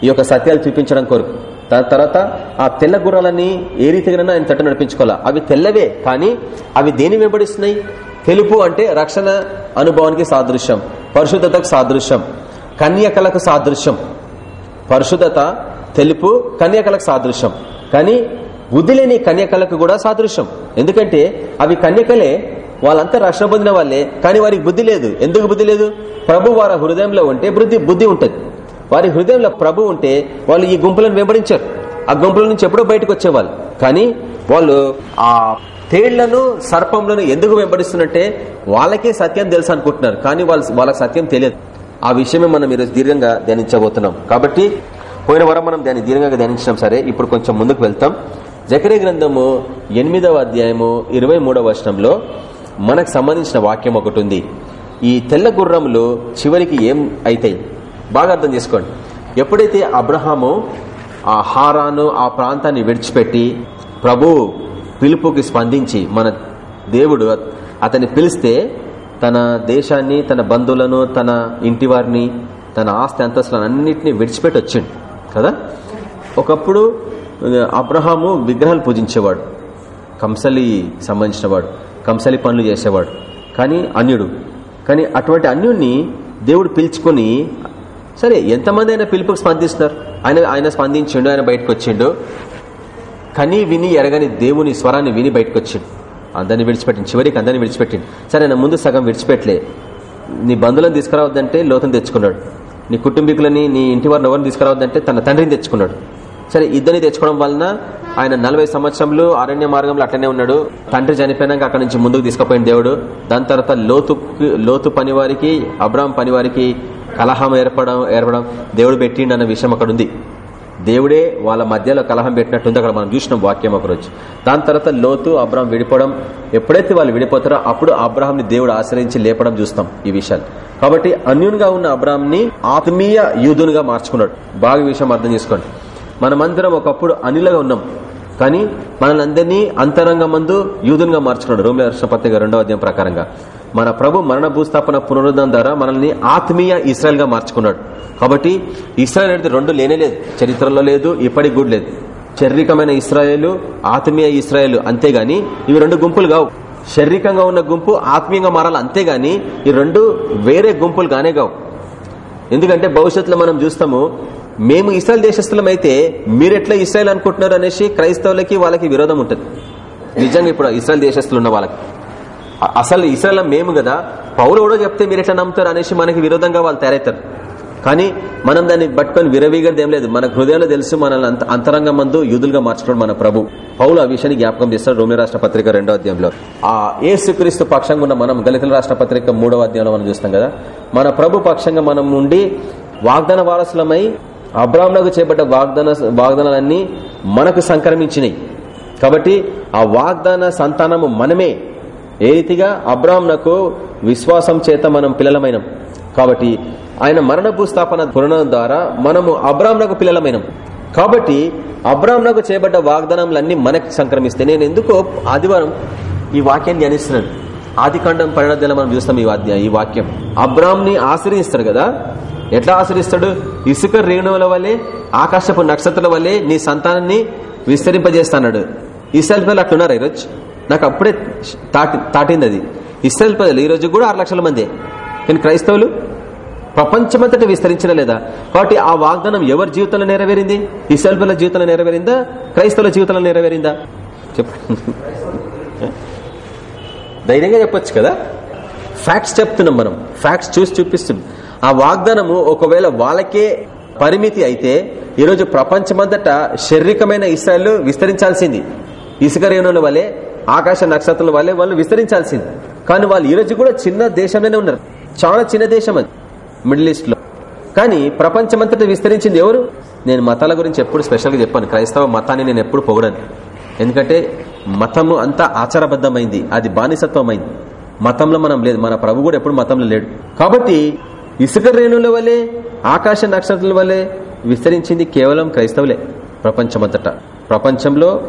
ఈ యొక్క సత్యాలు చూపించడం కొరకు. దాని తర్వాత ఆ తెల్ల గుర్రాలన్నీ ఏ రీతిగానైనా ఆయన తట్టు నడిపించుకోవాలా? అవి తెల్లవే కానీ అవి దేని వెంబడిస్తున్నాయి? తెలుపు అంటే రక్షణ అనుభవానికి సాదృశ్యం పరిశుద్ధతకు సాదృశ్యం కన్యకలకు సాదృశ్యం. పరిశుద్ధత తెలుపు కన్యకలకు సాదృశ్యం. కానీ బుద్ధి లేని కన్యకలకు కూడా సాదృశ్యం. ఎందుకంటే అవి కన్యకలే వాళ్ళంతా రక్షణ పొందిన వాళ్ళే కానీ వారికి బుద్ధి లేదు. ఎందుకు బుద్ధి లేదు? ప్రభు వారి హృదయంలో ఉంటే బుద్ధి బుద్ధి ఉంటుంది. వారి హృదయంలో ప్రభు ఉంటే వాళ్ళు ఈ గుంపులను వెంబడించారు. ఆ గుంపుల నుంచి ఎప్పుడో బయటకు వచ్చేవాళ్ళు. కానీ వాళ్ళు ఆ తేళ్ళను సర్పంలను ఎందుకు వెంబడిస్తున్నట్టే వాళ్ళకే సత్యం తెలుసు అనుకుంటున్నారు. కానీ వాళ్ళు వాళ్ళకి సత్యం తెలియదు. ఆ విషయమే మనం ఈరోజు దీర్ఘంగా ధ్యానించబోతున్నాం. కాబట్టి పోయిన వరం మనం దాన్ని దీర్ఘంగా ధ్యానించినాం. సరే ఇప్పుడు కొంచెం ముందుకు వెళ్తాం. జకరే గ్రంథము ఎనిమిదవ అధ్యాయము ఇరవై మూడవ వర్షంలో మనకు సంబంధించిన వాక్యం ఒకటి ఉంది. ఈ తెల్ల గుర్రములు చివరికి ఏం అవుతాయి బాగా అర్థం చేసుకోండి. ఎప్పుడైతే అబ్రహాము ఆ హారాను ఆ ప్రాంతాన్ని విడిచిపెట్టి ప్రభు పిలుపుకి స్పందించి మన దేవుడు అతన్ని పిలిస్తే తన దేశాన్ని తన బంధువులను తన ఇంటి వారిని తన ఆస్తి అంతస్తులను అన్నింటినీ విడిచిపెట్టి వచ్చిండు కదా? ఒకప్పుడు అబ్రహాము విగ్రహాలు పూజించేవాడు. కంసలి సంబంధించిన వాడు కంసలి పనులు చేసేవాడు. కానీ అన్యుడు. కానీ అటువంటి అన్యుడిని దేవుడు పిలుచుకొని సరే ఎంతమంది ఆయన పిలుపుకు స్పందిస్తున్నారు. ఆయన ఆయన స్పందించిండు ఆయన బయటకు వచ్చిండు కనీ విని ఎరగని దేవుని స్వరాన్ని విని బయటకు వచ్చిండు అందరిని విడిచిపెట్టింది చివరికి అందరిని విడిచిపెట్టిండు. సరే ఆయన ముందు సగం విడిచిపెట్టలే నీ బంధువులను తీసుకురావద్దంటే లోతుని తెచ్చుకున్నాడు. నీ కుటుంబీకులని నీ ఇంటి వారిని ఎవరిని తీసుకురావద్దంటే తన తండ్రిని తెచ్చుకున్నాడు. సరే ఇద్దరిని తెచ్చుకోవడం వలన ఆయన నలభై సంవత్సరంలో అరణ్య మార్గంలో అట్లనే ఉన్నాడు. తండ్రి చనిపోయినాక అక్కడి నుంచి ముందుకు తీసుకుపోయిన దేవుడు. దాని తర్వాత లోతు లోతు పని వారికి అబ్రాహం పని వారికి కలహం ఏర్పడడం ఏర్పడడం దేవుడు పెట్టిండు అన్న విషయం అక్కడ ఉంది. దేవుడే వాళ్ళ మధ్యలో కలహం పెట్టినట్టుంది అక్కడ మనం చూసినాం వాక్యం ఒకరోజు. దాని తర్వాత లోతు అబ్రాహం విడిపోవడం ఎప్పుడైతే వాళ్ళు విడిపోతారో అప్పుడు అబ్రాహంని దేవుడు ఆశ్రయించి లేపడం చూస్తాం ఈ విషయాలు. కాబట్టి అన్యున్గా ఉన్న అబ్రామ్ని ఆత్మీయ యూదునిగా మార్చుకున్నాడు. బాగా విషయం అర్థం చేసుకోండి. మనమందరం ఒకప్పుడు అనిలగా ఉన్నాం. కానీ మనల్ని అందరినీ అంతరంగ మందు యూదునిగా మార్చుకున్నాడు. రోమిల రాష్ట్ర రెండవ అధ్యాయం ప్రకారంగా. మన ప్రభు మరణ భూస్థాపన పునరుద్ధం ద్వారా మనల్ని ఆత్మీయ ఇస్రాయల్గా మార్చుకున్నాడు. కాబట్టి ఇస్రాయల్ అనేది రెండు లేనేలేదు చరిత్రలో లేదు ఇప్పటికి కూడా లేదు. శారీరకమైన ఇస్రాయేలు ఆత్మీయ ఇస్రాయేల్ అంతేగాని ఇవి రెండు గుంపులు కావు. శారీరకంగా ఉన్న గుంపు ఆత్మీయంగా మారాలి అంతేగాని ఈ రెండు వేరే గుంపులు కానే కావు. ఎందుకంటే భవిష్యత్తులో మనం చూస్తాము మేము ఇస్రాయల్ దేశస్థలం అయితే మీరెట్లా ఇస్రాయల్ అనుకుంటున్నారు అనేసి క్రైస్తవులకి వాళ్ళకి విరోధం ఉంటుంది. నిజంగా ఇప్పుడు ఇస్రాయల్ దేశస్తులు ఉన్న వాళ్ళకి. అసలు ఇస్రాయల్ మేము కదా పౌలు కూడా చెప్తే మీరు ఎట్లా నమ్ముతారు అనేసి మనకి విరోధంగా వాళ్ళు తయారవుతారు. కానీ మనం దాన్ని పట్టుకొని విరవీగడం ఏం లేదు. మన హృదయంలో తెలుసు మనల్ని అంత అంతరంగం మందు యూదులుగా మార్చుకోవడం మన ప్రభు. పౌలు ఆ విషయాన్ని జ్ఞాపకం చేస్తారు రోమి రాష్ట్ర పత్రిక రెండో అధ్యాయంలో. ఆ ఏసుక్రీస్తు పక్షంగా ఉన్న మనం దళితుల రాష్ట్ర పత్రిక మూడవ అధ్యాయంలో మనం చూస్తాం కదా. మన ప్రభు పక్షంగా మనం ఉండి వాగ్దాన వారసులమై అబ్రాహ్మణకు చేపట్ట వాగ్దాన వాగ్దానాలన్నీ మనకు సంక్రమించినాయి కాబట్టి ఆ వాగ్దాన సంతానము మనమే. ఏ రీతిగా? అబ్రాహ్మణకు విశ్వాసం చేత మనం పిల్లలమైనం. కాబట్టి ఆయన మరణ భూస్థాపన పురణం ద్వారా మనము అబ్రాహ్మణకు పిల్లలమైనం. కాబట్టి అబ్రాహ్మణకు చేపడ్డ వాగ్దానములన్నీ మనకు సంక్రమిస్తే నేను ఎందుకో ఆదివారం ఈ వాక్యాన్ని ధ్యానిస్తున్నాను. ఆదికాండం కాండం మనం చూస్తాం ఈ వాద్య ఈ వాక్యం. అబ్రామ్ని ఆశ్రయిస్తాడు కదా? ఎట్లా ఆశ్రయిస్తాడు? ఇసుక రేణువుల వల్లే ఆకాశపు నక్షత్రాల వల్లే నీ సంతానాన్ని విస్తరింపజేస్తాడు ఇస్రాయల్ పిల్లలు అట్లున్నారు ఈరోజు? నాకు అప్పుడే తాటి తాటింది అది ఇస్రాయల్ పిల్లలు ఈరోజు కూడా ఆరు లక్షల మంది. కానీ క్రైస్తవులు ప్రపంచమంతటా విస్తరించిన లేదా? కాబట్టి ఆ వాగ్దానం ఎవరి జీవితంలో నెరవేరింది? ఇస్రాయల్ పిల్లల జీవితంలో నెరవేరిందా? క్రైస్తవుల జీవితంలో నెరవేరిందా? చెప్పండి. ధైర్యంగా చెప్పొచ్చు కదా? ఫ్యాక్ట్స్ చెప్తున్నాం మనం. ఫ్యాక్ట్స్ చూసి చూపిస్తుంది ఆ వాగ్దానము ఒకవేళ వాళ్ళకే పరిమితి అయితే ఈరోజు ప్రపంచమంతటా శారీరకమైన ఇస్రాయల్ విస్తరించాల్సింది. ఇసుక రేణుల వల్లే ఆకాశ నక్షత్రాల వల్లే వాళ్ళు విస్తరించాల్సింది. కానీ వాళ్ళు ఈరోజు కూడా చిన్న దేశంలోనే ఉన్నారు. చాలా చిన్న దేశం అది. మిడిల్ ఈస్ట్లో. కానీ ప్రపంచమంతటా విస్తరించింది ఎవరు? నేను మతాల గురించి ఎప్పుడు స్పెషల్గా చెప్పాను. క్రైస్తవ మతాన్ని నేను ఎప్పుడు పొగడను. ఎందుకంటే మతము అంతా ఆచారబద్ధమైంది. అది బానిసత్వమైంది. మతంలో మనం లేదు. మన ప్రభు కూడా ఎప్పుడు మతంలో లేడు. కాబట్టి ఇసుక రేణుల వలె ఆకాశ నక్షత్రాల వలె విస్తరించింది కేవలం క్రైస్తవులే ప్రపంచమంతటా. ప్రపంచంలో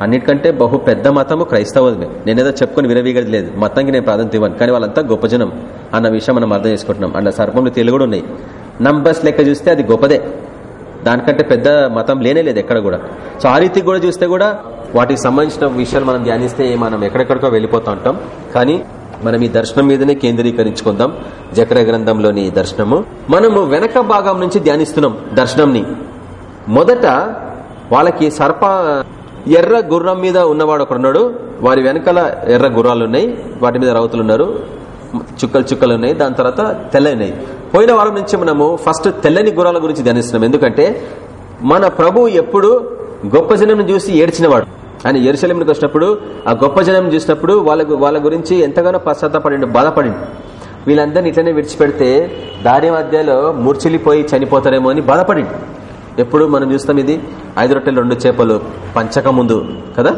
అన్నిటికంటే బహు పెద్ద మతము క్రైస్తవమే నేనేదో చెప్పుకొని విరవీగది లేదు. మతంకి నేను ప్రాధాన్యత ఇవ్వను. కానీ వాళ్ళంతా గొప్ప జనం అన్న విషయం మనం అర్థం చేసుకుంటున్నాం. అన్న సర్పంలో తెలుగు కూడా ఉన్నాయి నంబర్స్ లెక్క చూస్తే అది గొప్పదే. దానికంటే పెద్ద మతం లేనే లేదు ఎక్కడ కూడా. సో ఆ రీతికి కూడా చూస్తే కూడా వాటికి సంబంధించిన విషయాలు మనం ధ్యానిస్తే మనం ఎక్కడెక్కడికో వెళ్ళిపోతూ ఉంటాం. కానీ మనం ఈ దర్శనం మీదనే కేంద్రీకరించుకుందాం. జకర గ్రంథంలోని దర్శనము. మనము వెనక భాగం నుంచి ధ్యానిస్తున్నాం దర్శనంని. మొదట వాళ్ళకి సర్ప ఎర్ర గుర్రం మీద ఉన్నవాడు ఒకడున్నాడు. వారి వెనకాల ఎర్ర గుర్రాలు ఉన్నాయి వాటి మీద రౌతులు ఉన్నారు చుక్కలు చుక్కలు ఉన్నాయి. దాని తర్వాత తెల్లయినాయి పోయిన వారం నుంచి మనము ఫస్ట్ తెల్లని గుర్రాల గురించి ధ్యానిస్తున్నాం. ఎందుకంటే మన ప్రభు ఎప్పుడు గొప్ప జనం చూసి ఏడ్చినవాడు. ఆయన ఎరుసలేంకి వచ్చినప్పుడు ఆ గొప్ప జనం చూసినప్పుడు వాళ్ళ వాళ్ళ గురించి ఎంతగానో పశ్చాత్తపడి బాధపడి వీళ్ళందరినీ ఇట్లనే విడిచిపెడితే దారి మధ్యలో ముర్చిలిపోయి చనిపోతారేమో అని బాధపడి ఎప్పుడు మనం చూస్తాం ఇది? ఐదు రొట్టెలు రెండు చేపలు పంచక ముందు కదా?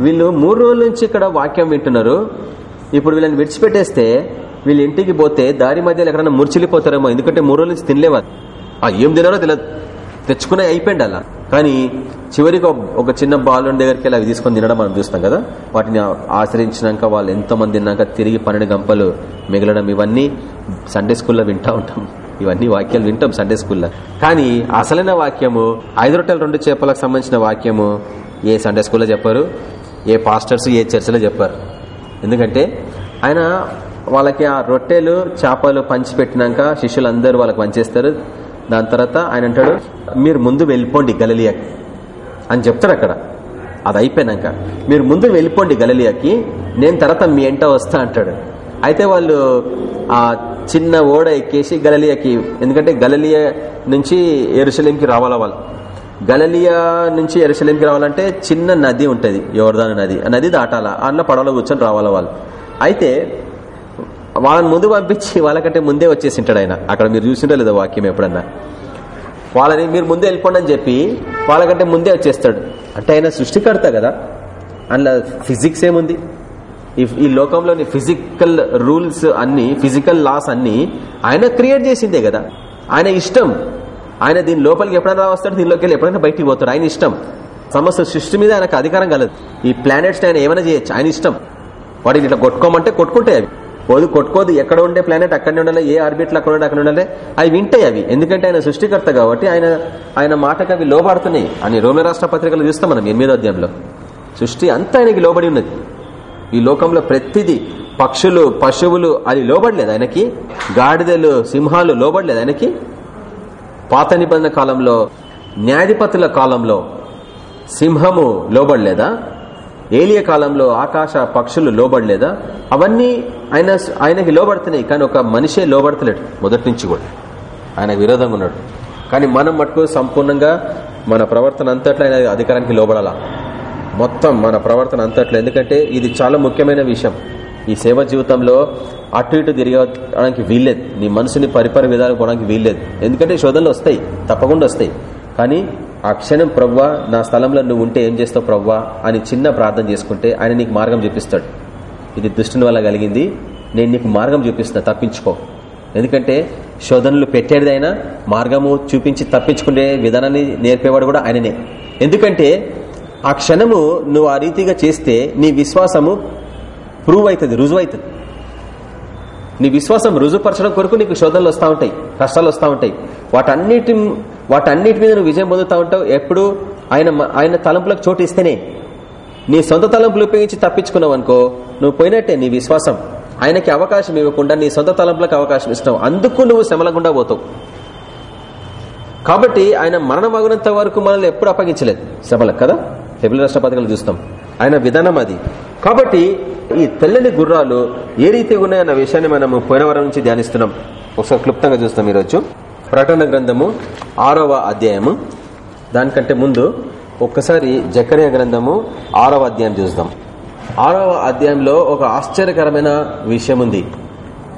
వీళ్ళు మూడు రోజుల నుంచి ఇక్కడ వాక్యం వింటున్నారు. ఇప్పుడు వీళ్ళని విడిచిపెట్టేస్తే వీళ్ళు ఇంటికి పోతే దారి మధ్యలో ఎక్కడైనా ముర్చిలిపోతారేమో ఎందుకంటే మూడు రోజుల నుంచి తినలేవారు ఆ ఏం తినారో తెలియదు తెచ్చుకునే అయిపోయింది అలా. కానీ చివరికి ఒక- ఒక చిన్న బాలుని దగ్గరికి వెళ్ళి అవి తీసుకొని తినడం మనం చూస్తాం కదా. వాటిని ఆశ్రయించినాక వాళ్ళు ఎంతో మంది తిన్నాక తిరిగి పన్నెండు గంపలు మిగలడం ఇవన్నీ సండే స్కూల్లో వింటా ఉంటాం. ఇవన్నీ వాక్యాలు వింటాం సండే స్కూల్లో కానీ అసలైన వాక్యము ఐదు రొట్టెల రెండు చేపలకు సంబంధించిన వాక్యము ఏ సండే స్కూల్లో చెప్పారు? ఏ పాస్టర్స్ ఏ చర్చిలో చెప్పారు? ఎందుకంటే ఆయన వాళ్ళకి ఆ రొట్టెలు చేపలు పంచి పెట్టినాక శిష్యులందరూ వాళ్ళకి పంచేస్తారు దాని తర్వాత ఆయన అంటాడు మీరు ముందు వెళ్ళిపోండి గలలియాకి అని చెప్తాడు అక్కడ. అది అయిపోయినాక మీరు ముందు వెళ్ళిపోండి గలలియాకి నేను తర్వాత మీ ఎంట వస్తా అంటాడు. అయితే వాళ్ళు ఆ చిన్న ఓడ ఎక్కేసి గలలియాకి ఎందుకంటే గలలియా నుంచి ఎరుసలేంకి రావాలా వాళ్ళు. గలలియా నుంచి ఎరుసలేంకి రావాలంటే చిన్న నది ఉంటుంది యోర్దాను నది. ఆ నది దాటాల? అందులో పడవలో కూర్చొని రావాలా వాళ్ళు? అయితే వాళ్ళని ముందు పంపించి వాళ్ళకంటే ముందే వచ్చేసింటాడు ఆయన. అక్కడ మీరు చూసిండో లేదో వాక్యం ఎప్పుడన్నా? వాళ్ళని మీరు ముందే వెళ్ళిపోండి అని చెప్పి వాళ్ళకంటే ముందే వచ్చేస్తాడు. అంటే ఆయన సృష్టికర్త కదా. అందులో ఫిజిక్స్ ఏముంది? ఈ లోకంలోని ఫిజికల్ రూల్స్ అన్ని ఫిజికల్ లాస్ అన్ని ఆయన క్రియేట్ చేసిందే కదా. ఆయన ఇష్టం. ఆయన దీని లోపలికి ఎప్పుడైనా వస్తాడు దీనిలోకి వెళ్ళి ఎప్పుడైనా బయటికి పోతాడు. ఆయన ఇష్టం. సమస్త సృష్టి మీద ఆయనకు అధికారం కలదు. ఈ ప్లానెట్స్ ఆయన ఏమైనా చేయొచ్చు? ఆయన ఇష్టం. వాటిని ఇట్లా కొట్టుకోమంటే కొట్టుకుంటాయి అవి. పోదు కొట్టుకోదు. ఎక్కడ ఉండే ప్లానెట్ అక్కడనే ఉండాలి ఏ ఆర్బిట్లో అక్కడ ఉండే అక్కడ ఉండాలి అవి వింటాయి అవి. ఎందుకంటే ఆయన సృష్టికర్త కాబట్టి ఆయన ఆయన మాటకు అవి లోబడుతున్నాయి. అని రోమి రాష్ట్ర పత్రికలు చూస్తాం మనం ఎనిమిదో అధ్యాయంలో. సృష్టి అంతా ఆయనకి లోబడి ఉన్నది. ఈ లోకంలో ప్రతిదీ పక్షులు పశువులు అది లోబడలేదు ఆయనకి. గాడిదలు సింహాలు లోబడలేదు ఆయనకి. పాత నిబంధన కాలంలో న్యాయాధిపతుల కాలంలో సింహము లోబడలేదా? ఏలియ కాలంలో ఆకాశ పక్షులు లోబడలేదా? అవన్నీ ఆయన ఆయనకి లోబడుతున్నాయి కానీ ఒక మనిషే లోబడతలేడు మొదటి నుంచి కూడా. ఆయనకు విరోధంగా ఉన్నాడు. కానీ మనం మటుకు సంపూర్ణంగా మన ప్రవర్తన అంతట్లో ఆయన అధికారానికి లోబడాలా? మొత్తం మన ప్రవర్తన అంతట్లో. ఎందుకంటే ఇది చాలా ముఖ్యమైన విషయం. ఈ సేవ జీవితంలో అటు ఇటు తిరగడానికి వీల్లేదు. నీ మనసుని పరిపరి విధాలు పోవడానికి వీల్లేదు. ఎందుకంటే శోధనలు వస్తాయి తప్పకుండా వస్తాయి. కానీ ఆ క్షణం ప్రవ్వా నా స్థలంలో నువ్వు ఉంటే ఏం చేస్తావు ప్రవ్వా అని చిన్న ప్రార్థన చేసుకుంటే ఆయన నీకు మార్గం చూపిస్తాడు. ఇది దుష్టుని వల్ల కలిగింది. నేను నీకు మార్గం చూపిస్తున్నా తప్పించుకో. ఎందుకంటే శోధనలు పెట్టేదైనా మార్గము చూపించి తప్పించుకునే విధానాన్ని నేర్పేవాడు కూడా ఆయననే. ఎందుకంటే ఆ క్షణము నువ్వు ఆ రీతిగా చేస్తే నీ విశ్వాసము ప్రూవ్ అవుతుంది రుజువు అవుతుంది నీ విశ్వాసం రుజువుపరచడం కొరకు నీకు శోధనలు వస్తూ ఉంటాయి కష్టాలు వస్తూ ఉంటాయి. వాటన్నిటి వాటన్నిటి మీద నువ్వు విజయం పొందుతూ ఉంటావు. ఎప్పుడు ఆయన ఆయన తలంపులకు చోటు ఇస్తేనే. నీ సొంత తలంపులు ఉపయోగించి తప్పించుకున్నావు అనుకో నువ్వు పోయినట్టే నీ విశ్వాసం. ఆయనకి అవకాశం ఇవ్వకుండా నీ సొంత తలంపులకు అవకాశం ఇస్తావు అందుకు నువ్వు శ్రమలగుండా పోతావు. కాబట్టి ఆయన మరణమగినంత వరకు మనల్ని ఎప్పుడు అప్పగించలేదు. సభలకు కదా? హెబిల్ రాష్ట్ర పథకాలు చూస్తాం. ఆయన విధానం అది. కాబట్టి ఈ తెల్లని గుర్రాలు ఏ రీతి ఉన్నాయన్న విషయాన్ని మనము పోయినవరం నుంచి ధ్యానిస్తున్నాం. ఒకసారి క్లుప్తంగా చూస్తాం ఈరోజు. ప్రకటన గ్రంథము ఆరవ అధ్యాయము. దానికంటే ముందు ఒక్కసారి జకర్య గ్రంథము ఆరవ అధ్యాయం చూద్దాం ఆరవ అధ్యాయంలో ఒక ఆశ్చర్యకరమైన విషయం ఉంది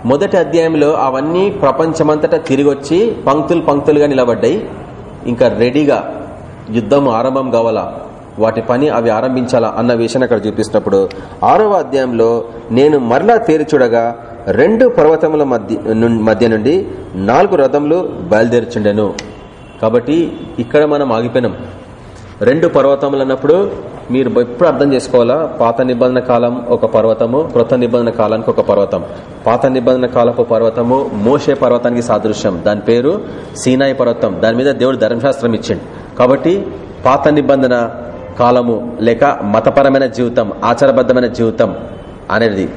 మొదటి అధ్యాయంలో అవన్నీ ప్రపంచమంతటా తిరిగొచ్చి పంక్తులు పంక్తులుగా నిలబడ్డాయి. ఇంకా రెడీగా యుద్ధం ఆరంభం కావాలా? వాటి పని అవి ఆరంభించాలా అన్న విషయాన్ని అక్కడ చూపిస్తున్నప్పుడు ఆరవ అధ్యాయంలో నేను మరలా తేరి చూడగా రెండు పర్వతముల మధ్య మధ్య నుండి నాలుగు రథములు బయలుదేరుచుండెను. కాబట్టి ఇక్కడ మనం ఆగిపోయినాం. రెండు పర్వతములు అన్నప్పుడు మీరు ఎప్పుడు అర్థం చేసుకోవాలా? పాత నిబంధన కాలం ఒక పర్వతము కృత నిబంధన కాలానికి ఒక పర్వతం. పాత నిబంధన కాలపు పర్వతము మోషే పర్వతానికి సాదృశ్యం. దాని పేరు సీనాయి పర్వతం. దాని మీద దేవుడు ధర్మశాస్త్రం ఇచ్చిండు. కాబట్టి పాత నిబంధన కాలము లేక మతపరమైన జీవితం ఆచారబద్ధమైన జీవితం అనేది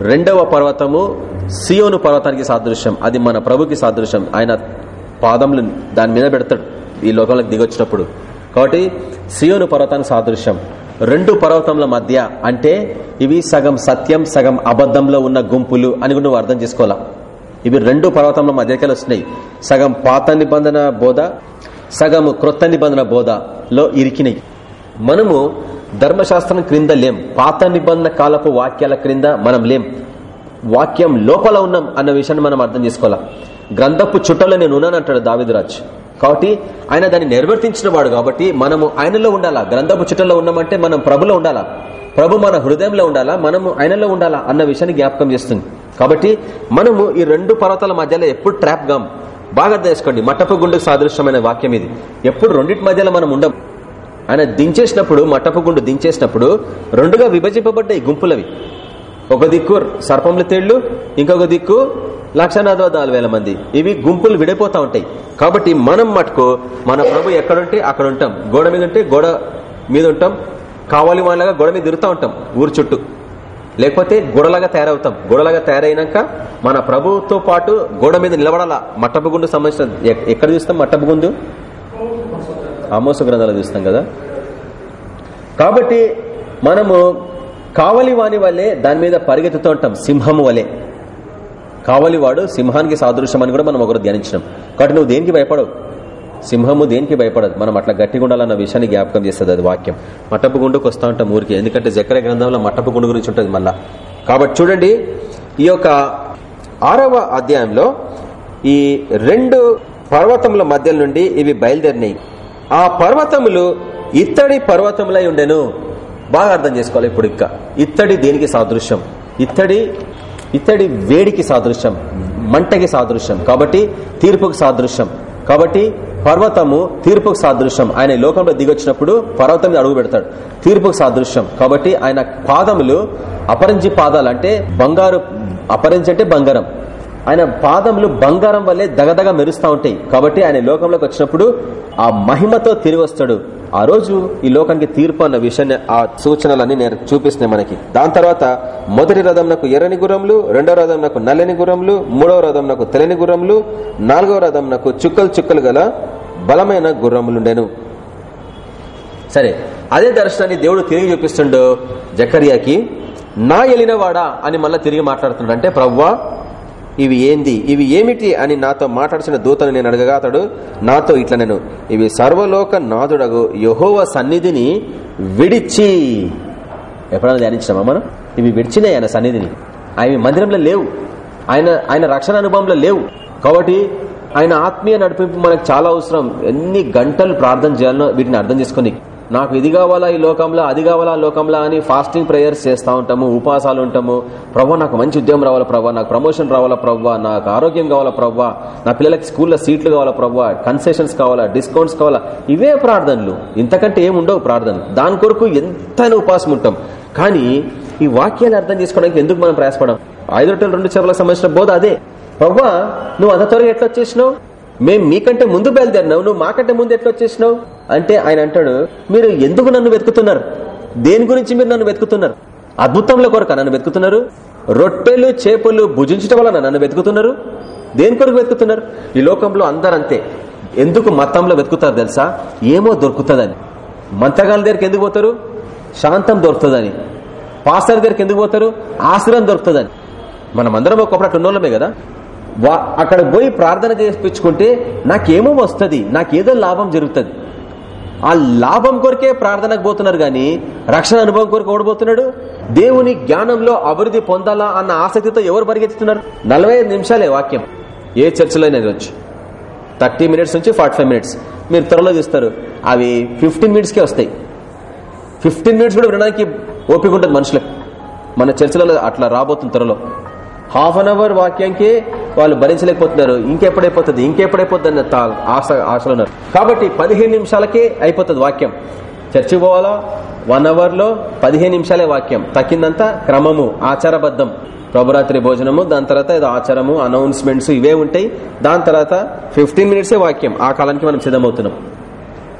రెండవ పర్వతము సియోను పర్వతానికి సాదృశ్యం. అది మన ప్రభుకి సాదృశ్యం. ఆయన పాదములు దాని మీద పెడతాడు. ఈ లోకంలోకి దిగొచ్చినప్పుడు. కాబట్టి సియోను పర్వతానికి సాదృశ్యం. రెండు పర్వతముల మధ్య అంటే ఇవి సగం సత్యం సగం అబద్ధంలో ఉన్న గుంపులు అని కూడా నువ్వు అర్థం చేసుకోవాలా? ఇవి రెండు పర్వతముల మధ్యకెళ్ళి వస్తున్నాయి. సగం పాత నిబంధన బోధ సగం క్రొత్త నిబంధన బోధలో ఇరికినాయి మనము ధర్మశాస్త్రం క్రింద లేం. పాత నిబంధన కాలపు వాక్యాల క్రింద మనం లేం. వాక్యం లోపల ఉన్నాం అన్న విషయాన్ని మనం అర్థం చేసుకోవాలా? గ్రంథపు చుట్టలో నేను ఉన్నానంటాడు దావిదురాజ్ కాబట్టి ఆయన దాన్ని నిర్వర్తించిన వాడు కాబట్టి మనము ఆయనలో ఉండాలా? గ్రంథపు చుట్టంలో ఉన్నామంటే మనం ప్రభులో ఉండాలా? ప్రభు మన హృదయంలో ఉండాలా? మనము ఆయనలో ఉండాలా? అన్న విషయాన్ని జ్ఞాపకం చేస్తుంది. కాబట్టి మనము ఈ రెండు పర్వతాల మధ్యలో ఎప్పుడు ట్రాప్ గాం బాగా తెలుసుకోండి మట్టపు గుండుకు సాదృశ్యమైన వాక్యం ఇది. ఎప్పుడు రెండింటి మధ్యలో మనం ఉండం? ఆయన దించేసినప్పుడు మట్టపు గుండు దించేసినప్పుడు రెండుగా విభజింపబడ్డాయి గుంపులవి. ఒక దిక్కు సర్పంల తేళ్ళు ఇంకొక దిక్కు లక్ష వేల మంది. ఇవి గుంపులు విడిపోతా ఉంటాయి. కాబట్టి మనం మటుకు మన ప్రభు ఎక్కడుంటే అక్కడ ఉంటాం గోడ మీద ఉంటే గోడ మీద ఉంటాం కావాలి వాళ్ళగా గోడ మీద తిరుగుతూ ఉంటాం ఊరు చుట్టూ. లేకపోతే గోడలాగా తయారవుతాం. గోడలాగా తయారైనాక మన ప్రభుతో పాటు గోడ మీద నిలబడాలా? మట్టపుగుండు సంబంధించిన ఎక్కడ చూస్తాం? మట్టపుగుండు ఆమోస గ్రంథాలు చూస్తాం కదా. కాబట్టి మనము కావలి వాని వల్లే దాని మీద పరిగెత్తుతూ ఉంటాం. సింహము వలె. కావలివాడు సింహానికి సాదృశ్యం అని కూడా మనం ఒకరు ధ్యానించినాం. కాబట్టి నువ్వు దేనికి భయపడవు? సింహము దేనికి భయపడదు? మనం అట్లా గట్టిగా ఉండాలన్న విషయాన్ని జ్ఞాపకం చేస్తుంది అది వాక్యం. మట్టపు గుండుకు వస్తూ ఉంటాం ఊరికి. ఎందుకంటే జక్ర గ్రంథంలో మట్టపు గుండు గురించి ఉంటుంది మళ్ళా. కాబట్టి చూడండి ఈ యొక్క ఆరవ అధ్యాయంలో ఈ రెండు పర్వతముల మధ్య నుండి ఇవి బయలుదేరినాయి. ఆ పర్వతములు ఇత్తడి పర్వతములై ఉండెను. బాగా అర్థం చేసుకోవాలి ఇప్పుడు ఇంకా. ఇత్తడి దేనికి సాదృశ్యం? ఇత్తడి ఇత్తడి వేడికి సాదృశ్యం మంటకి సాదృశ్యం. కాబట్టి తీర్పుకు సాదృశ్యం. కాబట్టి పర్వతము తీర్పుకు సాదృశ్యం. ఆయన లోకంలో దిగొచ్చినప్పుడు పర్వతం మీద అడుగు పెడతాడు. తీర్పుకు సాదృశ్యం. కాబట్టి ఆయన పాదములు అపరంజి పాదాలు అంటే బంగారు అపరంజి అంటే బంగారం. ఆయన పాదములు బంగారం వల్లే దగదగ మెరుస్తూ ఉంటాయి. కాబట్టి ఆయన లోకంలోకి వచ్చినప్పుడు ఆ మహిమతో తిరిగి వస్తాడు. ఆ రోజు ఈ లోకానికి తీర్పు అన్న విషయాన్ని ఆ సూచనలన్నీ నేను చూపిస్తున్నాయి మనకి. దాని తర్వాత మొదటి రథం నాకు ఎర్రని గుర్రంలు రెండవ రథం నాకు నల్లని గుర్రంలు మూడవ రథం నాకు తెల్లని గుర్రంలు నాలుగవ రథం నాకు చుక్కలు చుక్కలు గల బలమైన గుర్రములుండెను. సరే అదే దర్శనాన్ని దేవుడు తిరిగి చూపిస్తుండో జకరియాకి నా ఎలినవాడా? అని మళ్ళీ తిరిగి మాట్లాడుతున్నాడు అంటే ప్రవ్వా ఇవి ఏంది? ఇవి ఏమిటి అని నాతో మాట్లాడిచిన దూతను నేను అడగగా అతడు నాతో ఇట్లా నేను ఇవి సర్వలోక నాదుడగు యహోవ సన్నిధిని విడిచి. ఎప్పుడైనా ధ్యానించినామా మనం? ఇవి విడిచినాయి ఆయన సన్నిధిని. అవి మందిరంలో లేవు. ఆయన ఆయన రక్షణ అనుభవంలో లేవు. కాబట్టి ఆయన ఆత్మీయ నడిపింపు మనకు చాలా అవసరం. ఎన్ని గంటలు ప్రార్థన చేయాలనో వీటిని అర్థం చేసుకుని నాకు ఇది కావాలా ఈ లోకంలో అది కావాలా ఆ లోకంలో అని ఫాస్టింగ్ ప్రేయర్స్ చేస్తూ ఉంటాము ఉపాసాలు ఉంటాము. ప్రభావ నాకు మంచి ఉద్యోగం రావాలా ప్రవ్వా నాకు ప్రమోషన్ రావాలా ప్రవ్వా నాకు ఆరోగ్యం కావాలా ప్రవ్వా నా పిల్లలకి స్కూల్లో సీట్లు కావాలా ప్రవ్వా కన్సెషన్స్ కావాలా డిస్కౌంట్స్ కావాలా? ఇవే ప్రార్థనలు. ఇంతకంటే ఏముండవు ప్రార్థనలు. దాని కొరకు ఎంతైనా ఉపాసం ఉంటాం. కానీ ఈ వాక్యాన్ని అర్థం చేసుకోవడానికి ఎందుకు మనం ప్రయాసపడం? ఐదు రెండు చెరువులకు సంబంధించిన బోధ అదే. ప్రవ్వా నువ్వు అంత త్వరగా ఎట్లా వచ్చేసినావు? మేం మీకంటే ముందు బయలుదేరినావు నువ్వు మాకంటే ముందు ఎట్లా వచ్చేసినావు? అంటే ఆయన అంటాడు మీరు ఎందుకు నన్ను వెతుకుతున్నారు? దేని గురించి మీరు నన్ను వెతుకుతున్నారు? అద్భుతంలో కొరక నన్ను వెతుకుతున్నారు? రొట్టెలు చేపలు భుజించడం వలన నన్ను వెతుకుతున్నారు? దేని కొరకు వెతుకుతున్నారు? ఈ లోకంలో అందరంతే. ఎందుకు మతంలో వెతుకుతారు తెలుసా? ఏమో దొరుకుతుందని. మంతగాల దగ్గరికి ఎందుకు పోతారు? శాంతం దొరుకుతుందని. పాస్టర్ దగ్గరికి ఎందుకు పోతారు? ఆశ్రయం దొరుకుతుందని. మనం అందరం ఒకప్పుడు అట్లా ఉన్నోళ్ళమే కదా? అక్కడ పోయి ప్రార్థన చేయించుకుంటే నాకేమో వస్తుంది నాకేదో లాభం జరుగుతుంది. ఆ లాభం కొరకే ప్రార్థనకు పోతున్నారు కానీ రక్షణ అనుభవం కొరకు ఓడిపోతున్నాడు దేవుని జ్ఞానంలో అభివృద్ధి పొందాలా అన్న ఆసక్తితో ఎవరు పరిగెత్తుతున్నారు? నలభై నిమిషాలే వాక్యం. ఏ చర్చలో అయినా వచ్చి థర్టీ మినిట్స్ నుంచి ఫార్టీ మినిట్స్. మీరు త్వరలో చూస్తారు. అవి ఫిఫ్టీన్ మినిట్స్కే వస్తాయి. ఫిఫ్టీన్ మినిట్స్ కూడా వినడానికి ఓపిక ఉంటుంది మనుషులకు. మన చర్చలలో అట్లా రాబోతుంది త్వరలో. హాఫ్ అన్ అవర్ వాక్యానికి వాళ్ళు భరించలేకపోతున్నారు. ఇంకెప్పుడైపోతుంది? ఇంకెప్పుడైపోతుంది అన్న తా- ఆశ ఆశలు ఉన్నారు కాబట్టి పదిహేను నిమిషాలకే అయిపోతుంది వాక్యం. చర్చి పోవాలా? వన్ అవర్లో పదిహేను నిమిషాలే వాక్యం. తక్కిందంతా క్రమము ఆచారబద్ధం. ప్రభురాత్రి భోజనము దాని తర్వాత ఏదో ఆచారము అనౌన్స్మెంట్స్ ఇవే ఉంటాయి. దాని తర్వాత ఫిఫ్టీన్ మినిట్సే వాక్యం. ఆ కాలానికి మనం సిద్ధమవుతున్నాం.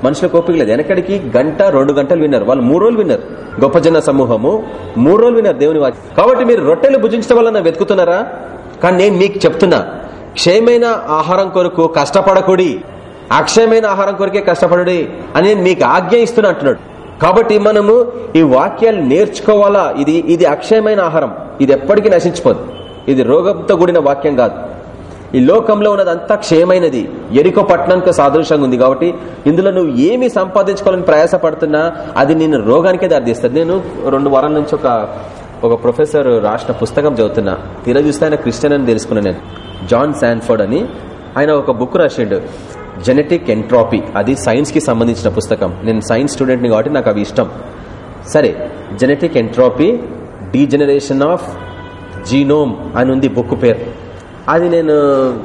మనుషులకు ఓపిక లేదు. వెనకడికి గంట రెండు గంటలు విన్నారు. వాళ్ళు మూడు రోజులు విన్నారు. గొప్ప జన సమూహము. మూడు రోజులు విన్నారు దేవుని వాక్యం. కాబట్టి మీరు రొట్టెలు భుజించడం వల్ల వెతుకుతున్నారా? కానీ నేను మీకు చెప్తున్నా క్షయమైన ఆహారం కొరకు కష్టపడకుడి అక్షయమైన ఆహారం కొరకే కష్టపడుడి అని నేను మీకు ఆజ్ఞ ఇస్తున్నా అంటున్నాడు. కాబట్టి మనము ఈ వాక్యాలు నేర్చుకోవాలా? ఇది ఇది అక్షయమైన ఆహారం. ఇది ఎప్పటికీ నశించిపోదు. ఇది రోగంతో కూడిన వాక్యం కాదు. ఈ లోకంలో ఉన్నదంతా క్షయమైనది. ఎరికో పట్టణానికి సాదృశ్యంగా ఉంది కాబట్టి ఇందులో నువ్వు ఏమి సంపాదించుకోవాలని ప్రయాసపడుతున్నా అది నేను రోగానికే దారితీస్తుంది. నేను రెండు వారాల నుంచి ఒక ఒక ప్రొఫెసర్ రాసిన పుస్తకం చదువుతున్నా. తీరా చూస్తే ఆయన క్రిస్టియన్ అని తెలుసుకున్నాను నేను. జాన్ శాన్ఫర్డ్ అని ఆయన ఒక బుక్ రాసిండు. Genetic entropy. అది సైన్స్కి సంబంధించిన పుస్తకం. నేను సైన్స్ స్టూడెంట్ని కాబట్టి నాకు అవి ఇష్టం. సరే genetic entropy degeneration of genome అని ఉంది బుక్ పేరు. అది నేను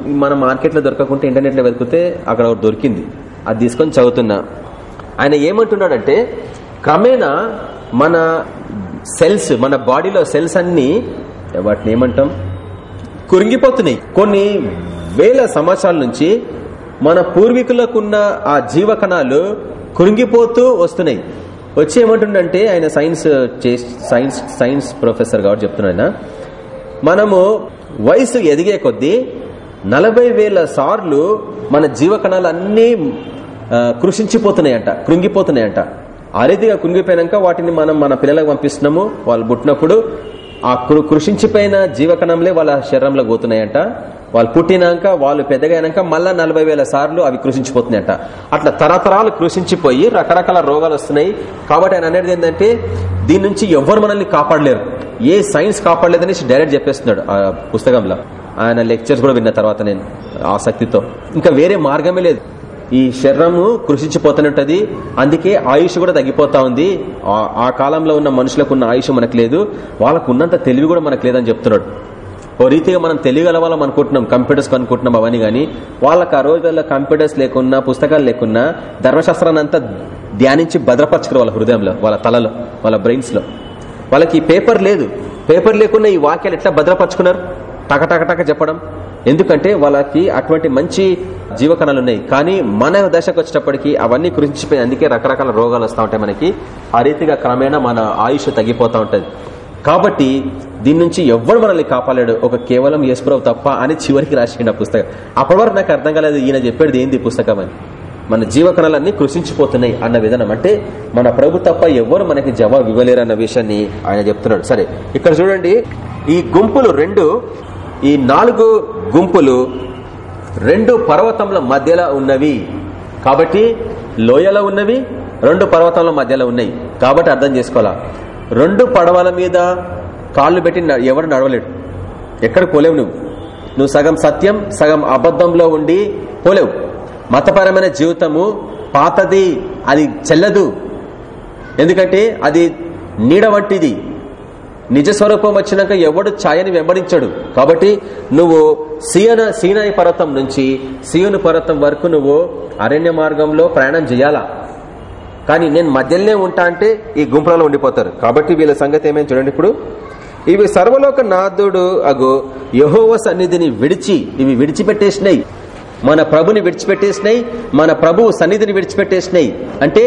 మన మార్కెట్లో దొరకకుంటే ఇంటర్నెట్లో వెతికితే అక్కడ ఒకటి దొరికింది. అది తీసుకొని చదువుతున్నా. ఆయన ఏమంటున్నాడంటే క్రమేణా మన సెల్స్ మన బాడీలో సెల్స్ అన్ని వాటిని ఏమంటాం? కురింగిపోతున్నాయి. కొన్ని వేల సంవత్సరాల నుంచి మన పూర్వీకులకున్న ఆ జీవకణాలు కురింగిపోతూ వస్తున్నాయి. వచ్చి ఏమంటుండంటే ఆయన సైన్స్ సైన్స్ సైన్స్ ప్రొఫెసర్ కాబట్టి చెప్తున్నాడు మనము వయసు ఎదిగే కొద్దీ నలభై వేల సార్లు మన జీవకణాలు అన్నీ కృషించిపోతున్నాయంట కృంగిపోతున్నాయంట. ఆ రీతిగా కునిగిపోయినాక వాటిని మనం మన పిల్లలకు పంపిస్తున్నాము. వాళ్ళు పుట్టినప్పుడు ఆ కృషించిపోయిన జీవకణంలే వాళ్ళ శరీరంలో పోతున్నాయంట. వాళ్ళు పుట్టినాక వాళ్ళు పెద్దగైనాక మళ్ళా నలభై వేల సార్లు అవి కృషించిపోతున్నాయంట. అట్లా తరతరాలు కృషించిపోయి రకరకాల రోగాలు వస్తున్నాయి. కాబట్టి ఆయన అనేది ఏంటంటే దీని నుంచి ఎవరు మనల్ని కాపాడలేరు. ఏ సైన్స్ కాపాడలేదనేసి డైరెక్ట్ చెప్పేస్తున్నాడు ఆ పుస్తకంలో. ఆయన లెక్చర్స్ కూడా విన్న తర్వాత నేను ఆసక్తితో. ఇంకా వేరే మార్గమే లేదు. ఈ శరీరము కృషించిపోతున్నట్టది. అందుకే ఆయుష్ కూడా తగ్గిపోతా ఉంది. ఆ కాలంలో ఉన్న మనుషులకు ఉన్న ఆయుష్ మనకు లేదు. వాళ్ళకు ఉన్నంత తెలివి కూడా మనకు లేదని చెప్తున్నాడు. ఓ రీతిగా మనం తెలియగలవాళ్ళం అనుకుంటున్నాం కంప్యూటర్స్ అనుకుంటున్నాం అవన్నీ కానీ వాళ్ళకి ఆ రోజుల్లో కంప్యూటర్స్ లేకున్నా పుస్తకాలు లేకున్నా ధర్మశాస్త్రాన్ని అంతా ధ్యానించి భద్రపరచుకోరు వాళ్ళ హృదయంలో వాళ్ళ తలలో వాళ్ళ బ్రెయిన్స్లో వాళ్ళకి పేపర్ లేదు. పేపర్ లేకున్నా ఈ వాక్యాలు ఎట్లా భద్రపరచుకున్నారు? టకటకటక చెప్పడం. ఎందుకంటే వాళ్ళకి అటువంటి మంచి జీవకణాలు ఉన్నాయి. కానీ మన దశకు వచ్చేటప్పటికి అవన్నీ కృషించిపోయి అందుకే రకరకాల రోగాలు వస్తూ ఉంటాయి మనకి. ఆ రీతిగా క్రమేణా మన ఆయుష్ తగ్గిపోతూ ఉంటుంది. కాబట్టి దీని నుంచి ఎవ్వరు మనల్ని కాపాడాడు ఒక కేవలం యేసుప్రభు తప్ప అని చివరికి రాసిండు ఆ పుస్తకం. అప్పటి వరకు నాకు అర్థం కాలేదు ఈయన చెప్పేది ఏంది పుస్తకం అని. మన జీవకణాలన్నీ కృషించిపోతున్నాయి అన్న విధానం. అంటే మన ప్రభు తప్ప ఎవరు మనకి జవాబు ఇవ్వలేరు అన్న విషయాన్ని ఆయన చెప్తున్నాడు. సరే ఇక్కడ చూడండి. ఈ గుంపులు రెండు ఈ నాలుగు గుంపులు రెండు పర్వతముల మధ్యలో ఉన్నవి. కాబట్టి లోయలో ఉన్నవి రెండు పర్వతముల మధ్యలో ఉన్నాయి. కాబట్టి అర్థం చేసుకోవాలా? రెండు పడవల మీద కాళ్ళు పెట్టి ఎవరు నడవలేడు. ఎక్కడ పోలేవు నువ్వు. నువ్వు సగం సత్యం సగం అబద్ధంలో ఉండి పోలేవు. మతపరమైన జీవితము పాతది అది చెల్లదు. ఎందుకంటే అది నీడ వంటిది. నిజ స్వరూపం వచ్చినాక ఎవడు ఛాయని వెంబడించడు. కాబట్టి నువ్వు సీయన సీనాయి పర్వతం నుంచి సీయను పర్వతం వరకు నువ్వు అరణ్య మార్గంలో ప్రయాణం చేయాలా? కానీ నేను మధ్యలోనే ఉంటా అంటే ఈ గుంపులలో ఉండిపోతారు. కాబట్టి వీళ్ళ సంగతి ఏమేమి చూడండి ఇప్పుడు. ఇవి సర్వలోక నాథుడు అగు యహోవ సన్నిధిని విడిచి ఇవి విడిచిపెట్టేసినాయి మన ప్రభుని విడిచిపెట్టేసినాయి మన ప్రభు సన్నిధిని విడిచిపెట్టేసినాయి అంటే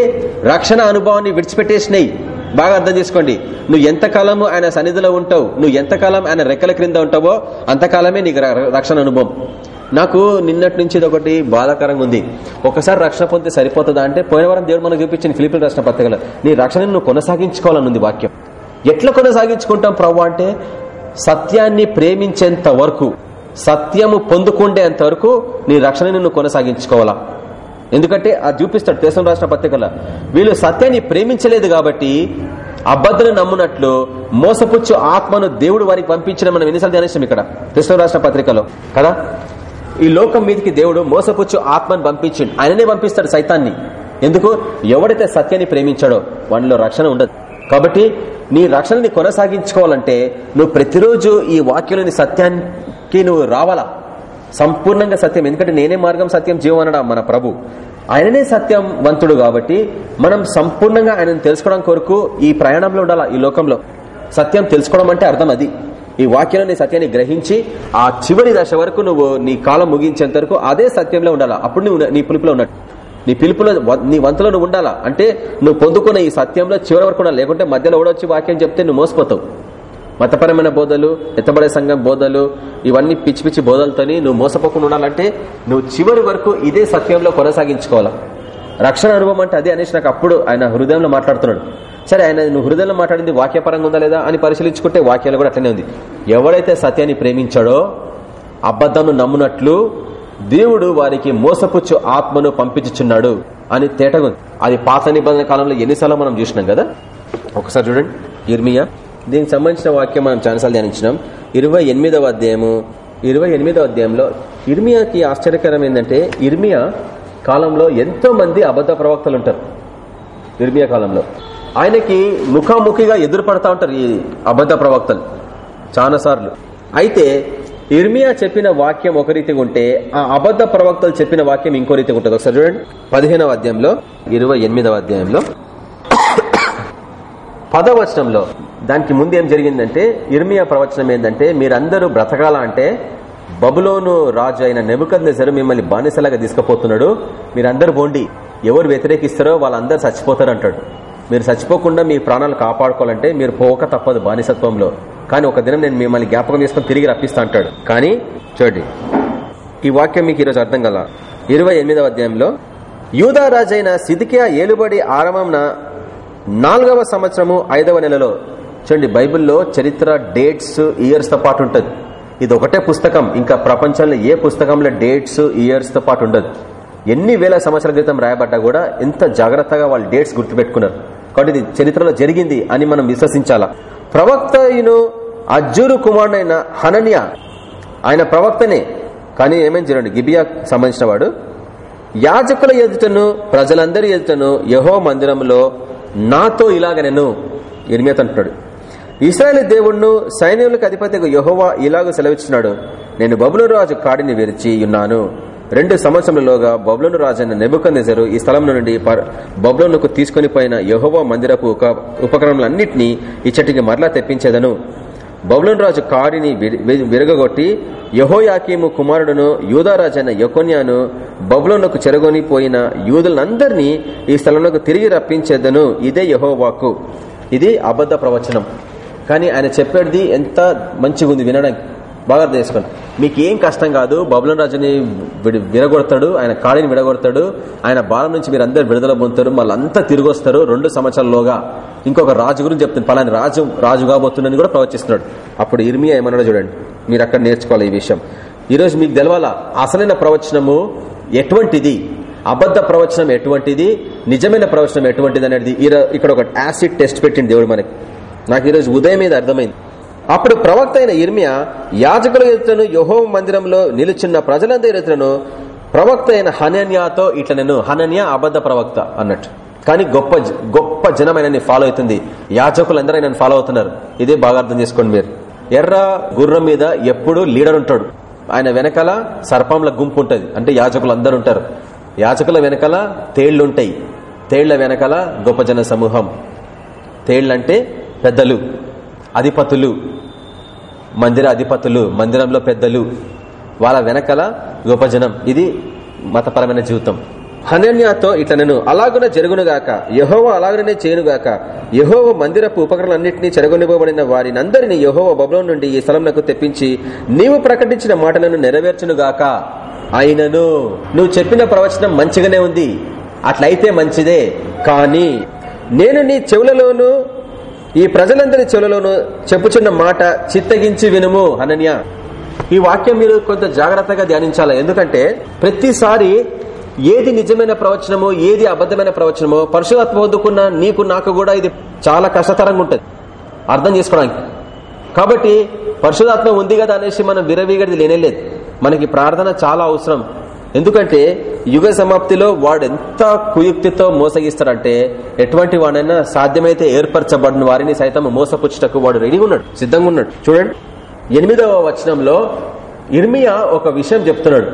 రక్షణ అనుభవాన్ని విడిచిపెట్టేసినాయి బాగా అర్థం చేసుకోండి. నువ్వు ఎంతకాలము ఆయన సన్నిధిలో ఉంటావు నువ్వు ఎంతకాలం ఆయన రెక్కల క్రింద ఉంటావో అంతకాలమే నీకు రక్షణ అనుభవం. నాకు నిన్నటి నుంచి ఇది ఒకటి బాధాకరంగా ఉంది. ఒకసారి రక్షణ పొందితే సరిపోతుందా అంటే పోయిన వారం దేవుడు మనకు చూపించిన ఫిలిపిన్ రక్షణ పత్రికలు నీ రక్షణ నువ్వు కొనసాగించుకోవాలనుంది వాక్యం. ఎట్లా కొనసాగించుకుంటాం ప్రభు అంటే సత్యాన్ని ప్రేమించేంత వరకు సత్యము పొందుకుండేంత వరకు నీ రక్షణను నువ్వు కొనసాగించుకోవాలా? ఎందుకంటే అది చూపిస్తాడు దేశం రాష్ట్ర పత్రికల. వీళ్ళు సత్యాన్ని ప్రేమించలేదు కాబట్టి అబద్ధను నమ్మునట్లు మోసపుచ్చు ఆత్మను దేవుడు వారికి పంపించిన మనం ఎన్నిసార్లు ధ్యానిస్తాం ఇక్కడ. కృష్ణ రాష్ట్ర పత్రికలో. కదా? ఈ లోకం మీదకి దేవుడు మోసపుచ్చు ఆత్మను పంపించిండు. ఆయననే పంపిస్తాడు సైతాన్ని. ఎందుకు? ఎవడైతే సత్యాన్ని ప్రేమించాడో వానిలో రక్షణ ఉండదు. కాబట్టి నీ రక్షణని కొనసాగించుకోవాలంటే నువ్వు ప్రతిరోజు ఈ వాక్యంలోని సత్యానికి నువ్వు రావాలా? సంపూర్ణంగా సత్యం. ఎందుకంటే నేనే మార్గం సత్యం జీవం అనడా మన ప్రభు. ఆయననే సత్యం వంతుడు కాబట్టి మనం సంపూర్ణంగా ఆయనను తెలుసుకోవడం కొరకు ఈ ప్రయాణంలో ఉండాలా ఈ లోకంలో? సత్యం తెలుసుకోవడం అంటే అర్థం అది. ఈ వాక్యంలో నీ సత్యాన్ని గ్రహించి ఆ చివరి దశ వరకు నువ్వు నీ కాలం ముగించేంత వరకు అదే సత్యంలో ఉండాలా. అప్పుడు నువ్వు నీ పిలుపులో ఉన్నట్టు. నీ పిలుపులో నీ వంతులో నువ్వు ఉండాలా. అంటే నువ్వు పొందుకున్న ఈ సత్యంలో చివరి వరకు ఉండాలి. లేకుంటే మధ్యలో ఓడొచ్చి వాక్యం చెప్తే నువ్వు మోసపోతావు. మతపరమైన బోధలు ఎత్తబడే సంఘం బోధలు ఇవన్నీ పిచ్చి పిచ్చి బోధలతోని నువ్వు మోసపోకుండా ఉండాలంటే నువ్వు చివరి వరకు ఇదే సత్యంలో కొనసాగించుకోవాలా. రక్షణ అనుభవం అంటే అదే అనేసి నాకు అప్పుడు ఆయన హృదయంలో మాట్లాడుతున్నాడు. సరే ఆయన నువ్వు హృదయంలో మాట్లాడింది వాక్యపరంగా ఉందా లేదా అని పరిశీలించుకుంటే వాక్యాలు కూడా అట్లనే ఉంది. ఎవడైతే సత్యాన్ని ప్రేమించాడో అబద్ధం నమ్మునట్లు దేవుడు వారికి మోసపుచ్చు ఆత్మను పంపించుచున్నాడు అని తేటగుంది. అది పాత నిబంధన కాలంలో ఎన్నిసార్లు మనం చూసినాం కదా? ఒకసారి చూడండి. ఇర్మియా దీనికి సంబంధించిన వాక్యం మనం చాలాసార్లు ధ్యానించినాం. ఇరవై ఎనిమిదవ అధ్యాయము. ఇరవై ఎనిమిదవ అధ్యాయంలో ఇర్మియాకి ఆశ్చర్యకరం ఏంటంటే ఇర్మియా కాలంలో ఎంతో మంది అబద్ధ ప్రవక్తలు ఉంటారు ఇర్మియా కాలంలో. ఆయనకి ముఖాముఖిగా ఎదురుపడతా ఉంటారు ఈ అబద్ధ ప్రవక్తలు. చాలాసార్లు. అయితే ఇర్మియా చెప్పిన వాక్యం ఒక రీతిగా ఉంటే ఆ అబద్ధ ప్రవక్తలు చెప్పిన వాక్యం ఇంకో రీతిగా ఉంటుంది. ఒకసారి చూడండి. పదిహేనవ అధ్యాయంలో ఇరవై ఎనిమిదవ అధ్యాయంలో. పదవచనంలో. దానికి ముందు ఏం జరిగిందంటే ఇర్మియా ప్రవచనం ఏంటంటే మీరందరూ బ్రతకాల అంటే బబులోను రాజు అయిన నెబుకద్ మిమ్మల్ని బానిసలాగా తీసుకుపోతున్నాడు. మీరందరూ బోండి ఎవరు వ్యతిరేకిస్తారో వాళ్ళందరూ చచ్చిపోతారు అంటాడు మీరు చచ్చిపోకుండా మీ ప్రాణాలు కాపాడుకోవాలంటే మీరు పోక తప్పదు బానిసత్వంలో. కానీ ఒక దినం నేను మిమ్మల్ని జ్ఞాపకం చేసుకుని తిరిగి రప్పిస్తా అంటాడు. కానీ చూడండి. ఈ వాక్యం మీకు ఈరోజు అర్థం కల. ఇరవై ఎనిమిదవ అధ్యాయంలో యూదారాజైన సిదికియా ఏలుబడి ఆరంభంన నాలుగవ సంవత్సరము ఐదవ నెలలో చూడండి బైబిల్లో చరిత్ర డేట్స్ ఇయర్స్తో పాటు ఉంటుంది. ఇది ఒకటే పుస్తకం ఇంకా ప్రపంచంలో ఏ పుస్తకంలో డేట్స్ ఇయర్స్తో పాటు ఉండదు. ఎన్ని వేల సంవత్సరాల క్రితం రాయబడ్డా కూడా ఎంత జాగ్రత్తగా వాళ్ళు డేట్స్ గుర్తుపెట్టుకున్నారు. కాబట్టి ఇది చరిత్రలో జరిగింది అని మనం విశ్వసించాలా. ప్రవక్త అజ్జూరు కుమారుడైన హనన్య ఆయన ప్రవక్తనే. కానీ ఏమేం చూడండి గిబియా సంబంధించిన వాడు. యాజకుల ఎదుటను ప్రజలందరి ఎదుటను యహో మందిరంలో నాతో ఇలాగ నేను. ఇర్మియత్ అంటున్నాడు. ఇస్రాయల్ దేవుణ్ణు సైన్యములకు అధిపతిగా యహోవా ఇలాగ సెలవిచ్చినాడు నేను బబులు రాజు కాడిని విరిచి ఉన్నాను. రెండు సంవత్సరములలోగా బబులోను రాజైన నెబుకందెజరు ఈ స్థలం నుండి బబులోనుకు తీసుకుని పోయిన యహోవా మందిరపు ఉపకరణలన్నింటినీ ఇచ్చటికి మరలా తెప్పించేదను. బబులోన్ రాజు కాడిని విరగొట్టి యహోయాకీము కుమారుడును యూదారాజైన యకొన్యాను బబులోనుకు చెరగొని పోయిన యూదులందరినీ ఈ స్థలంలోకి తిరిగి రప్పించేదను. ఇదే యహోవాకు. ఇది అబద్ధ ప్రవచనం. కానీ ఆయన చెప్పేది ఎంత మంచిగా ఉంది వినడానికి. బాగా అర్థం చేసుకోండి. మీకు ఏం కష్టం కాదు బబులన్ రాజుని విరగొడతాడు ఆయన కాళీని విడగొడతాడు ఆయన బాలం నుంచి మీరు అందరు విడుదల పొందుతారు మళ్ళీ అంతా తిరిగి వస్తారు రెండు సంవత్సరాల్లోగా. ఇంకొక రాజు గురించి చెప్తుంది. పలాని రాజు రాజు కాబోతుందని కూడా ప్రవచిస్తున్నాడు. అప్పుడు ఇర్మియా ఏమన్నాడో చూడండి. మీరు అక్కడ నేర్చుకోవాలి ఈ విషయం. ఈరోజు మీకు తెలవాలా? అసలైన ప్రవచనము ఎటువంటిది? అబద్ధ ప్రవచనం ఎటువంటిది? నిజమైన ప్రవచనం ఎటువంటిది అనేది ఇక్కడ ఒక యాసిడ్ టెస్ట్ పెట్టింది దేవుడు మనకి. నాకు ఈరోజు ఉదయం మీద అర్థమైంది. అప్పుడు ప్రవక్త అయిన ఇర్మియా యాజకుల ఎదుటను యహో మందిరంలో నిలుచున్న ప్రజలందరి ఎదుటను ప్రవక్త అయిన హనన్యాతో ఇట్లా నేను హనన్య అబద్ధ ప్రవక్త అన్నట్టు. కానీ గొప్ప గొప్ప జనమైన ఫాలో అవుతుంది. యాజకులందరూ ఆయన ఫాలో అవుతున్నారు. ఇదే బాగా అర్థం చేసుకోండి మీరు. ఎర్ర గుర్రం మీద ఎప్పుడు లీడర్ ఉంటాడు. ఆయన వెనకాల సర్పంల గుంపు ఉంటుంది. అంటే యాజకులు అందరు ఉంటారు. యాజకుల వెనకాల తేళ్ళుంటాయి. తేళ్ళ వెనకాల గొప్ప జన సమూహం. తేళ్ళంటే పెద్దలు అధిపతులు మందిర అధిపతులు మందిరంలో పెద్దలు వాళ్ళ వెనకల గోపజనం ఇది మతపరమైన జీవితం. హనన్యాతో ఇట్లా నేను అలాగున జరుగునుగాక యహోవ అలాగనే చేయనుగాక యహోవ మందిరపు ఉపకరణలన్నింటినీ చెరగొనివ్వబడిన వారినందరినీ యహోవ బబులో నుండి ఈ స్థలంలో తెప్పించి నీవు ప్రకటించిన మాటలను నెరవేర్చునుగాక. అయినను నువ్వు చెప్పిన ప్రవచనం మంచిగానే ఉంది. అట్లయితే మంచిదే. కానీ నేను నీ చెవులలోనూ ఈ ప్రజలందరి చెవులలోను చెప్పుచున్న మాట చిత్తగించి వినుము అనన్య ఈ వాక్యం మీరు కొంత జాగ్రత్తగా ధ్యానించాలి. ఎందుకంటే ప్రతిసారి ఏది నిజమైన ప్రవచనమో ఏది అబద్ధమైన ప్రవచనమో పరశురాత్మ పొందుకున్న నీకు నాకు కూడా ఇది చాలా కష్టతరంగా ఉంటుంది. అర్థం చేసుకోవడానికి. కాబట్టి పరిశుధాత్మ ఉంది కదా అనేసి మనం విరవీగడిది లేనేలేదు. మనకి ప్రార్థన చాలా అవసరం. ఎందుకంటే యుగ సమాప్తిలో వాడు ఎంత కుయుక్తితో మోసగిస్తాడంటే ఎటువంటి వాడైనా సాధ్యమైతే ఏర్పరచబడిన వారిని సైతం మోసపుచ్చటకు వాడు రెడీగా ఉన్నాడు సిద్ధంగా ఉన్నాడు. చూడండి. ఎనిమిదవ వచనంలో ఇర్మియా ఒక విషయం చెప్తున్నాడు.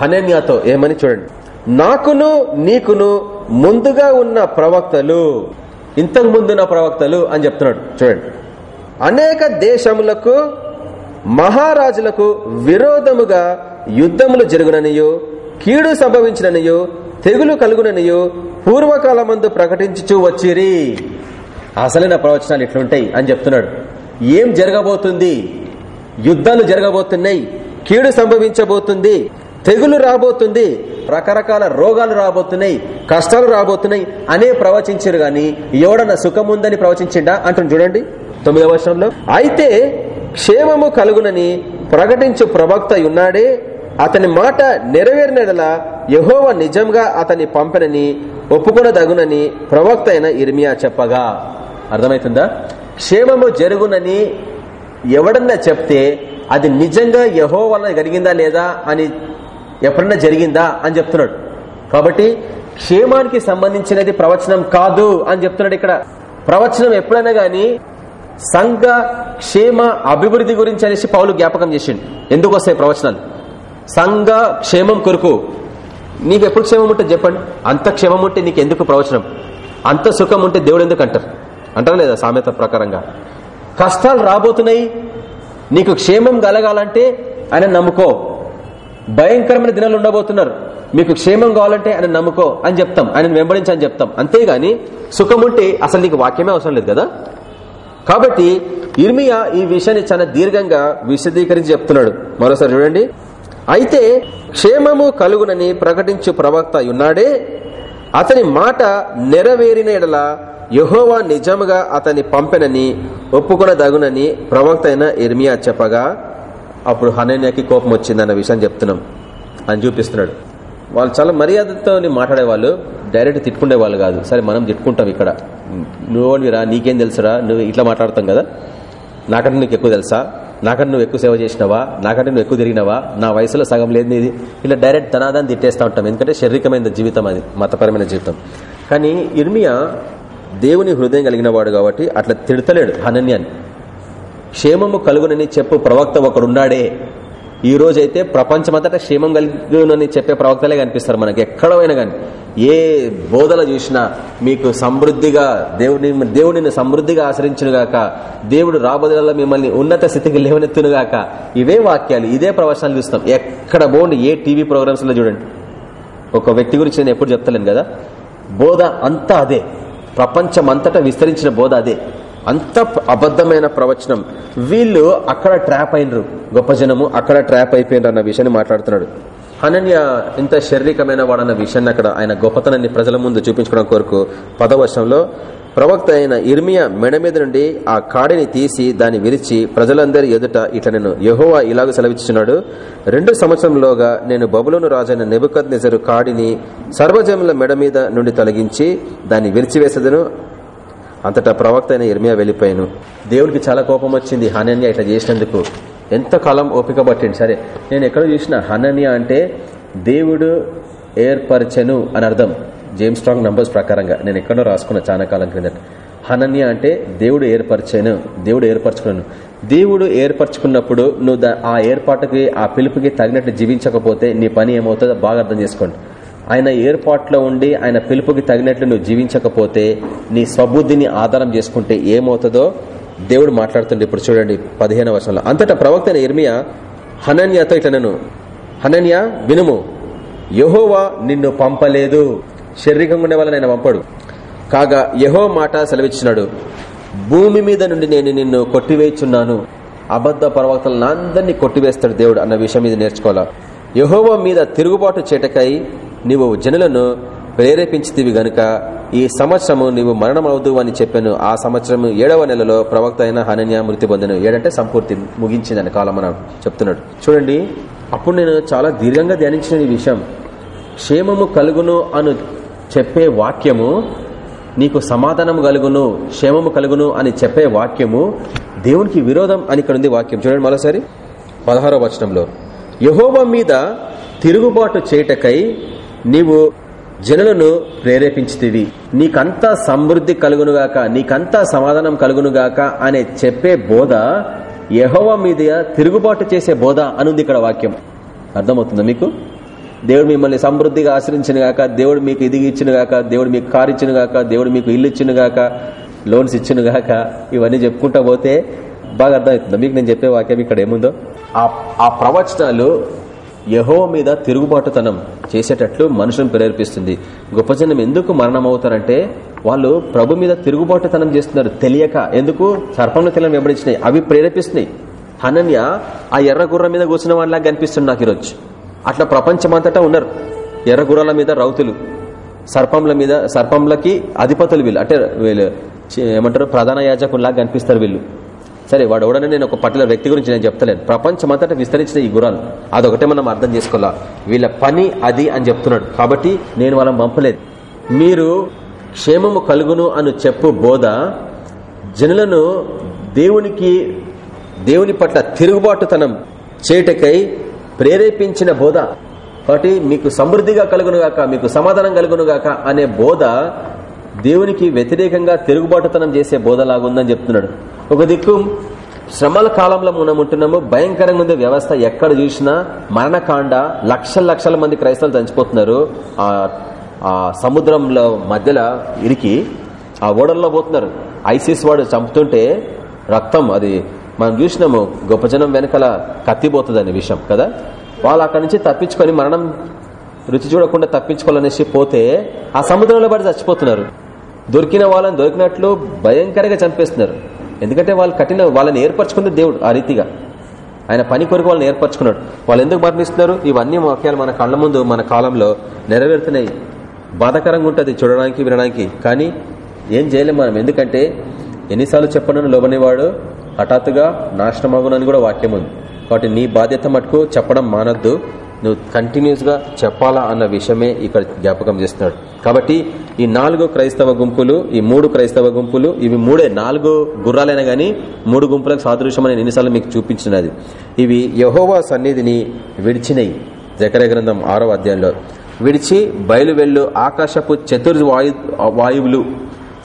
హనన్యాతో ఏమని చూడండి. నాకును నీకును ముందుగా ఉన్న ప్రవక్తలు ఇంతకు ముందున్న ప్రవక్తలు అని చెప్తున్నాడు. చూడండి. అనేక దేశములకు మహారాజులకు విరోధముగా యుద్ధములు జరుగుననియో కీడు సంభవించిననియో తెగులు కలుగుననియో పూర్వకాలమందు ప్రకటించుచూ వచ్చిరి. అసలైన ప్రవచనాలు ఇట్లుంటాయి అని చెప్తున్నాడు. ఏం జరగబోతుంది? యుద్ధాలు జరగబోతున్నాయి కీడు సంభవించబోతుంది తెగులు రాబోతుంది రకరకాల రోగాలు రాబోతున్నాయి కష్టాలు రాబోతున్నాయి అనే ప్రవచించారు గాని ఎవడన్నా సుఖముందని ప్రవచించిండా అంటుంది చూడండి తొమ్మిదవ వర్షంలో అయితే క్షేమము కలుగునని ప్రకటించు ప్రవక్త ఉన్నాడే అతని మాట నెరవేరినడలా యహోవ నిజంగా అతని పంపనని ఒప్పుకొనదగునని ప్రవక్త అయిన ఇర్మియా చెప్పగా. అర్థమవుతుందా క్షేమము జరుగునని ఎవడన్నా చెప్తే అది నిజంగా యహో వలన జరిగిందా లేదా అని ఎప్పుడన్నా జరిగిందా అని చెప్తున్నాడు. కాబట్టి క్షేమానికి సంబంధించినది ప్రవచనం కాదు అని చెప్తున్నాడు ఇక్కడ. ప్రవచనం ఎప్పుడైనా గాని సంఘ క్షేమ అభివృద్ధి గురించి అనేసి పౌలు జ్ఞాపకం చేసిండు. ఎందుకు వస్తాయి ప్రవచనాలు? సంఘ క్షేమం కొరకు. నీకు ఎప్పుడు క్షేమం ఉంటే చెప్పండి. అంత క్షేమం ఉంటే నీకు ఎందుకు ప్రవచనం? అంత సుఖం ఉంటే దేవుడు ఎందుకు అంటారు? అంటారా లేదా సామెత ప్రకారంగా? కష్టాలు రాబోతున్నాయి. నీకు క్షేమం కలగాలంటే ఆయన నమ్ముకో. భయంకరమైన దినాలు ఉండబోతున్నారు. మీకు క్షేమం కావాలంటే ఆయన నమ్ముకో అని చెప్తాం. ఆయన వెంబడించని చెప్తాం. అంతేగాని సుఖం ఉంటే అసలు నీకు వాక్యమే అవసరం లేదు కదా? కాబట్టి ఇర్మియా ఈ విషయాన్ని చాలా దీర్ఘంగా విశదీకరించి చెప్తున్నాడు. మరోసారి చూడండి. అయితే క్షేమము కలుగునని ప్రకటించు ప్రవక్త ఉన్నాడే. అతని మాట నెరవేరిన ఎడల యహోవా నిజముగా అతని పంపెనని ఒప్పుకొనదగునని ప్రవక్త అయిన ఇర్మియా చెప్పగా అప్పుడు హనన్యాకి కోపం వచ్చిందన్న విషయం చెప్తున్నాం. అని చూపిస్తున్నాడు. వాళ్ళు చాలా మర్యాదతో మాట్లాడేవాళ్ళు డైరెక్ట్ తిట్టుకునే వాళ్ళు కాదు. సరే మనం తిట్టుకుంటాం ఇక్కడ. నువ్వు రా నీకేం తెలుసురా? నువ్వు ఇట్లా మాట్లాడతాం కదా? నాకంటే నీకు ఎక్కువ తెలుసా? నాకంటే నువ్వు ఎక్కువ సేవ చేసినావా? నాకంటే నువ్వు ఎక్కువ తిరిగినావా? నా వయసులో సగం లేదు నీది ఇలా డైరెక్ట్ ధనాదాన్ని తిట్టేస్తూ ఉంటాం. ఎందుకంటే శారీరకమైన జీవితం అది మతపరమైన జీవితం. కానీ ఇర్మియా దేవుని హృదయం కలిగిన వాడు కాబట్టి అట్లా తిడతలేడు హనన్యాన్ని. క్షేమము కలుగునని చెప్పు ప్రవక్త ఒకడున్నాడే. ఈ రోజైతే ప్రపంచమంతటా క్షేమం కలిగినని చెప్పే ప్రవక్తలే కనిపిస్తారు మనకి. ఎక్కడైనా కానీ ఏ బోధలు చూసినా మీకు సమృద్ధిగా దేవుని దేవుడిని సమృద్ధిగా ఆశ్రయించునుగాక దేవుడు రాబోదల మిమ్మల్ని ఉన్నత స్థితికి లేవనెత్తునుగాక ఇవే వాక్యాలు ఇదే ప్రవచనాలు చూస్తాం. ఎక్కడ బాగుండి ఏ టీవీ ప్రోగ్రామ్స్లో చూడండి. ఒక వ్యక్తి గురించి నేను ఎప్పుడు చెప్తలేను కదా. బోధ అంతా అదే. ప్రపంచం అంతటా విస్తరించిన బోధ అదే. అంత అబద్ధమైన ప్రవచనం. వీళ్ళు అక్కడ ట్రాప్ అయినరు. గొప్ప జనము అక్కడ ట్రాప్ అయిపోయినరు అన్న విషయాన్ని మాట్లాడుతున్నాడు. అనన్య ఇంత శారీరకమైన వాడన్న విషయాన్ని అక్కడ ఆయన గొప్పతనాన్ని ప్రజల ముందు చూపించుకోవడం కొరకు పదవర్షంలో ప్రవక్త అయిన ఇర్మియా మెడ మీద నుండి ఆ కాడిని తీసి దాన్ని విరిచి ప్రజలందరి ఎదుట ఇట్లా నేను యహోవా ఇలాగ సెలవిస్తున్నాడు రెండు సంవత్సరంలోగా నేను బబులోను రాజైన నెబుకద్ నిజరు కాడిని సర్వజముల మెడ మీద నుండి తొలగించి దాన్ని విరిచివేసదను. అంతటా ప్రవక్త అయిన ఇర్మియా వెళ్ళిపోయాను. దేవుడికి చాలా కోపం వచ్చింది. హనన్య ఇట్లా చేసినందుకు ఎంత కాలం ఓపిక పట్టింది? సరే నేను ఎక్కడ చూసిన హనన్య అంటే దేవుడు ఏర్పరచను అని అర్థం. జేమ్స్ స్ట్రాంగ్ నంబర్స్ ప్రకారంగా. నేను ఎక్కడో రాసుకున్నా చాలా కాలం క్రిందట. హనన్య అంటే దేవుడు ఏర్పరిచాను. దేవుడు ఏర్పరచుకున్నాను. దేవుడు ఏర్పరచుకున్నప్పుడు నువ్వు ఆ ఏర్పాటుకి ఆ పిలుపుకి తగినట్టు జీవించకపోతే నీ పని ఏమవుతుందో బాగా అర్థం చేసుకోండి. ఆయన ఏర్పాట్లో ఉండి ఆయన పిలుపుకి తగినట్లు నువ్వు జీవించకపోతే నీ స్వబుద్ధిని ఆధారం చేసుకుంటే ఏమవుతుందో దేవుడు మాట్లాడుతుండే. ఇప్పుడు చూడండి పదిహేను వర్షంలో అంతటా ప్రవక్త ఇర్మియా హనన్యతో ఇట్లా నేను హనన్య వినుము యహోవా నిన్ను పంపలేదు. శారీరకంగా ఉండే వాళ్ళని ఆయన పంపడు. కాగా యహో మాట సెలవిచ్చినాడు. భూమి మీద నుండి నేను నిన్ను కొట్టివేచున్నాను అబద్ధ ప్రవక్తలను అందరినీ కొట్టివేస్తాడు దేవుడు అన్న విషయం మీద నేర్చుకోవాలా? యహోవా మీద తిరుగుబాటు చేటకై నీవు జనులను ప్రేరేపించితివి గనుక ఈ సంవత్సరము నీవు మరణమవుదు అని చెప్పాను. ఆ సంవత్సరం ఏడవ నెలలో ప్రవక్త అయిన హనన్య మృతి పొందను. ఏడంటే సంపూర్తి ముగించిందని కాలం మనం చెప్తున్నాడు. చూడండి అప్పుడు నేను చాలా దీర్ఘంగా ధ్యానించిన ఈ విషయం. క్షేమము కలుగును అను చెప్పే వాక్యము నీకు సమాధానం కలుగును క్షేమము కలుగును అని చెప్పే వాక్యము దేవునికి విరోధం అని ఇక్కడ ఉంది వాక్యం. చూడండి మరోసారి. పదహారో వచనంలో. యహోవ మీద తిరుగుబాటు చేయటకై నీవు జనులను ప్రేరేపించితివి. నీకంతా సమృద్ధి కలుగునుగాక నీకంతా సమాధానం కలుగునుగాక అనే చెప్పే బోధ యహోవ మీద తిరుగుబాటు చేసే బోధ అనుంది ఇక్కడ వాక్యం. అర్థమవుతుందా మీకు? దేవుడు మిమ్మల్ని సమృద్ధిగా ఆశ్రయించిన గాక దేవుడు మీకు ఇది ఇచ్చిన గాక దేవుడు మీకు కారు ఇచ్చిన గాక దేవుడు మీకు ఇల్లు ఇచ్చిన గాక లోన్స్ ఇచ్చిన గాక ఇవన్నీ చెప్పుకుంటా పోతే బాగా అర్థమవుతుంది? మీకు నేను చెప్పే వాక్యం ఇక్కడ ఏముందో? ఆ ప్రవచనాలు యహో మీద తిరుగుబాటుతనం చేసేటట్లు మనుషులను ప్రేరేపిస్తుంది. గొప్ప జనం ఎందుకు మరణం అవుతారంటే వాళ్ళు ప్రభు మీద తిరుగుబాటుతనం చేస్తున్నారు. తెలియక. ఎందుకు? సర్పంలో తెల్లని వెంబడించినాయి. అవి ప్రేరేపిస్తున్నాయి. హనన్య ఆ ఎర్ర గుర్రం మీద కూర్చున్న వాళ్ళలాగా కనిపిస్తుంది నాకు ఈరోజు. అట్లా ప్రపంచమంతటా ఉన్నారు. ఎర్ర గుర్రాల మీద రౌతులు. సర్పంల మీద సర్పంలకి అధిపతులు వీళ్ళు. అంటే వీళ్ళు ఏమంటారు? ప్రధాన యాజకుల్లాగా కనిపిస్తారు వీళ్ళు. సరే వాడు ఎవడనే నేను ఒక పర్టికులర్ వ్యక్తి గురించి నేను చెప్తలేను. ప్రపంచమంతటా విస్తరించిన ఈ గురాలు అదొకటే మనం అర్థం చేసుకోవాలా? వీళ్ళ పని అది అని చెప్తున్నాడు. కాబట్టి నేను వాళ్ళని పంపలేదు. మీరు క్షేమము కలుగును అని చెప్పు బోధ జనులను దేవునికి దేవుని పట్ల తిరుగుబాటుతనం చేటకై ప్రేరేపించిన బోధ. కాబట్టి మీకు సమృద్ధిగా కలుగునుగాక మీకు సమాధానం కలుగునుగాక అనే బోధ దేవునికి వ్యతిరేకంగా తిరుగుబాటుతనం చేసే బోధలాగుందని చెప్తున్నాడు. ఒక దిక్కు శ్రమల కాలంలో మనం ఉంటున్నాము భయంకరంగా ఉంది వ్యవస్థ. ఎక్కడ చూసినా మరణకాండ లక్షల లక్షల మంది క్రైస్తవులు చచ్చిపోతున్నారు ఆ సముద్రంలో మధ్యలో ఇరికి ఆ ఓడల్లో పోతున్నారు. ఐసిస్ వాడు చంపుతుంటే రక్తం అది మనం చూసినాము గొప్ప జనం వెనకాల కత్తిపోతుంది అనే విషయం కదా? వాళ్ళు అక్కడి నుంచి తప్పించుకొని మరణం రుచి చూడకుండా తప్పించుకోవాలనేసి పోతే ఆ సముద్రంలో పడి చచ్చిపోతున్నారు. దొరికిన వాళ్ళని దొరికినట్లు భయంకరంగా చంపేస్తున్నారు. ఎందుకంటే వాళ్ళు కఠిన వాళ్ళని ఏర్పరచుకుంది దేవుడు ఆ రీతిగా. ఆయన పని కొరకు వాళ్ళని ఏర్పరచుకున్నాడు. వాళ్ళు ఎందుకు మరణిస్తున్నారు ఇవన్నీ వాక్యాలు మన కళ్ళ ముందు మన కాలంలో నెరవేరుతున్నాయి. బాధాకరంగా ఉంటుంది చూడడానికి వినడానికి. కానీ ఏం చేయలేము మనం. ఎందుకంటే ఎన్నిసార్లు చెప్పనని లోబనేవాడు హఠాత్తుగా నాశనమగునని కూడా వాక్యం ఉంది. కాబట్టి నీ బాధ్యత మటుకు చెప్పడం మానద్దు. నువ్వు కంటిన్యూస్గా చెప్పాలా అన్న విషయమే ఇక్కడ జ్ఞాపకం చేస్తున్నాడు. కాబట్టి ఈ నాలుగు క్రైస్తవ గుంపులు ఈ మూడు క్రైస్తవ గుంపులు ఇవి మూడే నాలుగు గుర్రాలైనా గానీ మూడు గుంపులకు సాదృశ్యం అని ఎన్నిసార్లు మీకు చూపించినది. ఇవి యహోవా సన్నిధిని విడిచినయి జకర గ్రంథం ఆరో అధ్యాయంలో. విడిచి బయలు వెళ్ళు ఆకాశపు చతుర్వాయు వాయువులు.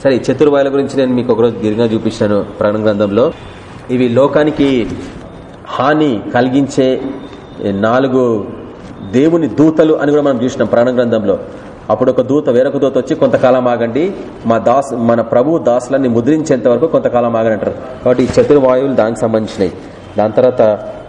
సరే చతుర్వాయుల గురించి నేను మీకు ఒకరోజు గిరిగా చూపించాను ప్రాణ గ్రంథంలో. ఇవి లోకానికి హాని కలిగించే నాలుగు దేవుని దూతలు అని కూడా మనం చూసినాం ప్రాణ గ్రంథంలో. అప్పుడు ఒక దూత వేరొక దూత వచ్చి కొంతకాలం ఆగండి మా దాస్ మన ప్రభు దాసులన్నీ ముద్రించేంత వరకు కొంతకాలం ఆగని అంటారు. కాబట్టి ఈ చతుర్వాయువులు దానికి సంబంధించినవి దాని తర్వాత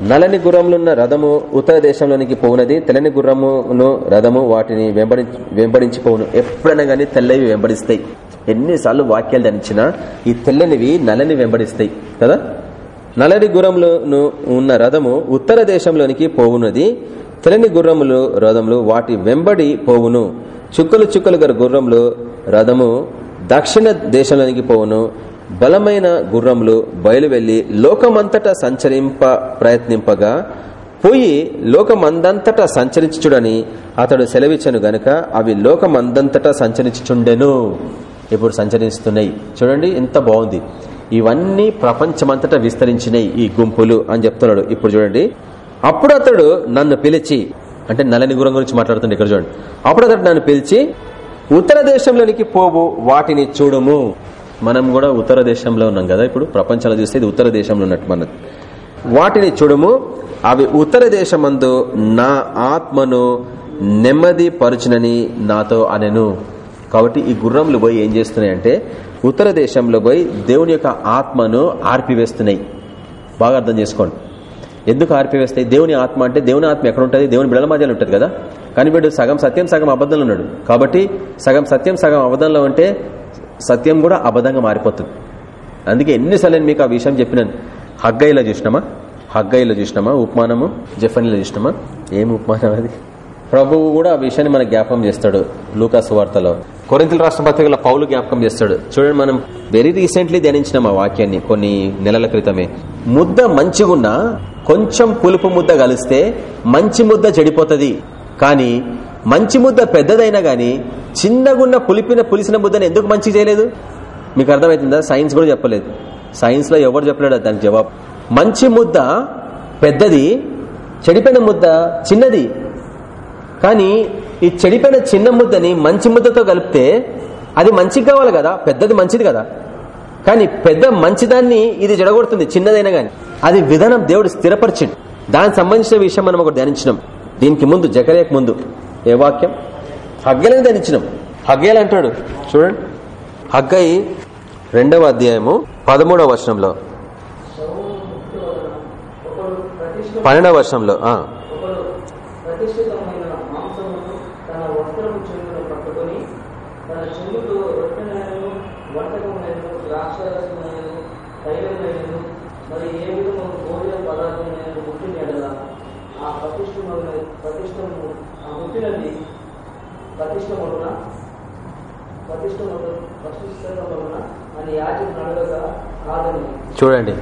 నలని గుర్రములున్న రథము ఉత్తర దేశంలోనికి పోవునది తెల్లని గుర్రమును రథము వాటిని వెంబడి వెంబడించిపోవును. ఎప్పుడైనా గానీ తెల్లవి వెంబడిస్తాయి. ఎన్నిసార్లు వాక్యాలు ధరించినా ఈ తెల్లనివి నలని వెంబడిస్తాయి. కదా? నలని గుర్రములను ఉన్న రథము ఉత్తర దేశంలోనికి పోవున్నది తెలని గుర్రములు రథములు వాటి వెంబడి పోవును. చుక్కలు చుక్కలు గల గుర్రములు రథము దక్షిణ దేశంలోనికి పోవును. బలమైన గుర్రములు బయలువెళ్ళి లోకమంతటా సంచరింప ప్రయత్నింపగా పోయి లోకమందంతటా సంచరించుడని అతడు సెలవిచ్చను గనుక అవి లోకమందంతటా సంచరించుచుండెను. ఇప్పుడు సంచరిస్తున్నాయి. చూడండి ఎంత బాగుంది. ఇవన్నీ ప్రపంచమంతటా విస్తరించినాయి ఈ గుంపులు అని చెప్తున్నాడు. ఇప్పుడు చూడండి. అప్పుడు అతడు నన్ను పిలిచి అంటే నలని గురం గురించి మాట్లాడుతుంది ఇక్కడ చూడండి. అప్పుడు అతడు నన్ను పిలిచి ఉత్తర దేశంలోనికి పోవు వాటిని చూడము. మనం కూడా ఉత్తర దేశంలో ఉన్నాం కదా ఇప్పుడు ప్రపంచంలో చూస్తే ఇది ఉత్తర దేశంలో ఉన్నట్టు మనది. వాటిని చూడము అవి ఉత్తర దేశమందు నా ఆత్మను నెమ్మది పరుచునని నాతో అనెను. కాబట్టి ఈ గుర్రంలు పోయి ఏం చేస్తున్నాయంటే ఉత్తర దేశంలో పోయి దేవుని యొక్క ఆత్మను ఆర్పివేస్తున్నాయి. బాగా అర్థం చేసుకోండి. ఎందుకు ఆర్పివేస్తాయి దేవుని ఆత్మ అంటే దేవుని ఆత్మ ఎక్కడ ఉంటుంది దేవుని బిడల మధ్యలో ఉంటుంది కదా? కానీ వీడు సగం సత్యం సగం అబద్ధంలో ఉన్నాడు. కాబట్టి సగం సత్యం సగం అబద్ధంలో ఉంటే సత్యం కూడా అబద్ధంగా మారిపోతుంది. అందుకే ఎన్నిసార్లు నేను మీకు ఆ విషయం చెప్పినాను. హగ్గైలో చూసినామా? హగ్గైలో చూసినామా? ఉపమానము? జఫనీలో చూసినామా? ఏం ఉపమానం అది? ప్రభువు కూడా ఆ విషయాన్ని మన జ్ఞాపకం చేస్తాడు లూకాసు వార్తలో. కొరింతల రాష్ట్ర పత్రికల పౌలు జ్ఞాపకం చేస్తాడు. చూడండి మనం వెరీ రీసెంట్లీ ధ్యానించినాం ఆ వాక్యాన్ని కొన్ని నెలల క్రితమే. ముద్ద మంచిగున్నా కొంచెం పులుపు ముద్ద కలిస్తే మంచి ముద్ద చెడిపోతుంది. కానీ మంచి ముద్ద పెద్దదైనా గాని చిన్నగున్న పులిపిన పులిసిన ముద్దను ఎందుకు మంచి చేయలేదు? మీకు అర్థమవుతుందా సైన్స్ కూడా చెప్పలేదు. సైన్స్లో ఎవరు చెప్పలేడు దానికి జవాబు. మంచి ముద్ద పెద్దది చెడిపోయిన ముద్ద చిన్నది. కానీ ఈ చెడిపోయిన చిన్న ముద్దని మంచి ముద్దతో కలిపితే అది మంచికి కావాలి కదా? పెద్దది మంచిది కదా? కానీ పెద్ద మంచిదాన్ని ఇది జడగొడుతుంది చిన్నదైనా గాని. అది విధానం దేవుడు స్థిరపరిచిండు. దానికి సంబంధించిన విషయం మనం ఒకటి ధ్యానించినాం. దీనికి ముందు జకరేక్ ముందు. ఏ వాక్యం? హగ్గలని ధ్యానించినాం. హగ్గేలు అంటాడు. చూడండి. హగ్గయి రెండవ అధ్యాయము పదమూడవ వర్షంలో పన్నెండవ వర్షంలో చూడండి.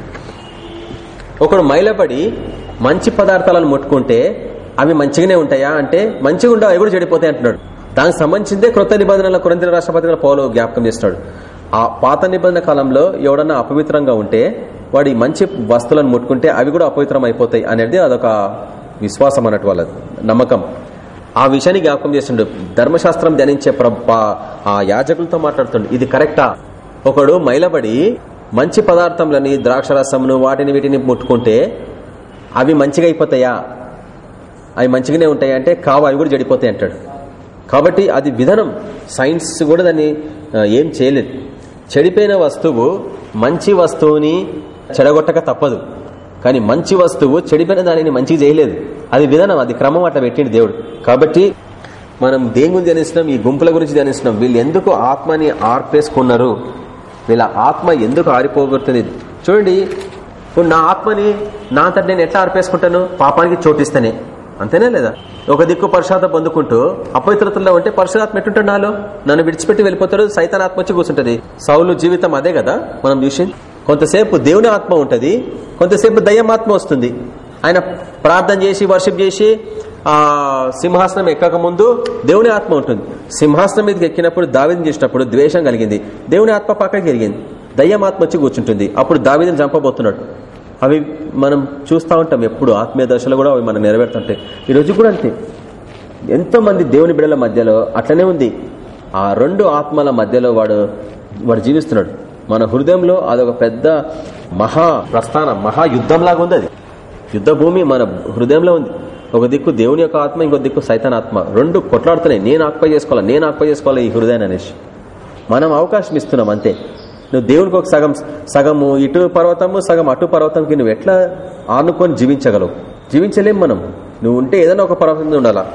ఒకడు మైలపడి మంచి పదార్థాలను ముట్టుకుంటే అవి మంచిగానే ఉంటాయా? అంటే మంచిగా ఉండవు అవి కూడా చెడిపోతాయి అంటున్నాడు. దానికి సంబంధించిందే క్రొత్త నిబంధనల కొరంత రాష్ట్రపతిగా పౌలు జ్ఞాపకం చేస్తున్నాడు ఆ పాత నిబంధన కాలంలో ఎవడన్నా అపవిత్రంగా ఉంటే వాడి మంచి వస్తువులను ముట్టుకుంటే అవి కూడా అపవిత్రం అయిపోతాయి అనేది అదొక విశ్వాసం అన్నట్టు వాళ్ళ నమ్మకం. ఆ విషయాన్ని జ్ఞాపకం చేస్తుండే. ధర్మశాస్త్రం ధ్యానించే ఆ యాజకులతో మాట్లాడుతుండే. ఇది కరెక్టా? ఒకడు మైలబడి మంచి పదార్థంలని ద్రాక్షరసమును వాటిని వీటిని ముట్టుకుంటే అవి మంచిగా అయిపోతాయా అవి మంచిగానే ఉంటాయి అంటే కావు అవి కూడా చెడిపోతాయి అంటాడు. కాబట్టి అది విధానం సైన్స్ కూడా దాన్ని ఏం చేయలేదు. చెడిపోయిన వస్తువు మంచి వస్తువుని చెడగొట్టక తప్పదు. కానీ మంచి వస్తువు చెడిపోయిన దానిని మంచిగా చేయలేదు. అది విధానం అది క్రమం అట్లా పెట్టిండు దేవుడు. కాబట్టి మనం దేని గురించి ధ్యానిస్తున్నాం? ఈ గుంపుల గురించి ధ్యానిస్తున్నాం. వీళ్ళు ఎందుకు ఆత్మని ఆర్పేసుకున్నారు? వీళ్ళ ఆత్మ ఎందుకు ఆరిపోగొడుతుంది చూడండి ఇప్పుడు నా ఆత్మని నా అంతటి నేను ఎట్లా ఆర్పేసుకుంటాను? పాపానికి చోటిస్తానే. అంతేనా లేదా? ఒక దిక్కు పరిశుభ్రత పొందుకుంటూ అపవిత్రతల్లో ఉంటే పరిశుధాత్మ ఎట్టుంటాడు నాలో? నన్ను విడిచిపెట్టి వెళ్ళిపోతాడు సైతాన్ ఆత్మ వచ్చి కూర్చుంటది. సౌలు జీవితం అదే కదా మనం చూసి కొంతసేపు దేవుని ఆత్మ ఉంటుంది కొంతసేపు దయ్యం ఆత్మ వస్తుంది. ఆయన ప్రార్థన చేసి వర్షిప్ చేసి ఆ సింహాసనం ఎక్కక ముందు దేవుని ఆత్మ ఉంటుంది. సింహాసనం మీదకి ఎక్కినప్పుడు దావేదం చేసినప్పుడు ద్వేషం కలిగింది. దేవుని ఆత్మ పక్కకి జరిగింది దయ్యం ఆత్మ వచ్చి కూర్చుంటుంది. అప్పుడు దావిని చంపబోతున్నాడు. అవి మనం చూస్తూ ఉంటాం. ఎప్పుడు ఆత్మీయ దశలో కూడా అవి మనం నెరవేరుతుంటాయి. ఈ రోజు కూడా అంతే. ఎంతో మంది దేవుని బిడల మధ్యలో అట్లనే ఉంది. ఆ రెండు ఆత్మల మధ్యలో వాడు వాడు జీవిస్తున్నాడు. మన హృదయంలో అదొక పెద్ద మహా ప్రస్థానం మహా యుద్ధంలాగా ఉంది అది. యుద్ధ భూమి మన హృదయంలో ఉంది. ఒక దిక్కు దేవుని యొక్క ఆత్మ ఇంకో దిక్కు సైతాన్ ఆత్మ. రెండు కొట్లాడుతున్నాయి. నేను ఆక్పై చేసుకోవాలి? నేను ఆక్పై చేసుకోవాలి ఈ హృదయాన్ని అనేసి. మనం అవకాశం ఇస్తున్నాం అంతే. నువ్వు దేవునికి ఒక సగం సగము ఇటు పర్వతము సగం అటు పర్వతంకి నువ్వు ఎట్లా ఆనుకొని జీవించగలవు? జీవించలేం మనం. నువ్వు ఉంటే ఏదైనా ఒక పర్వతం ఉండాలా?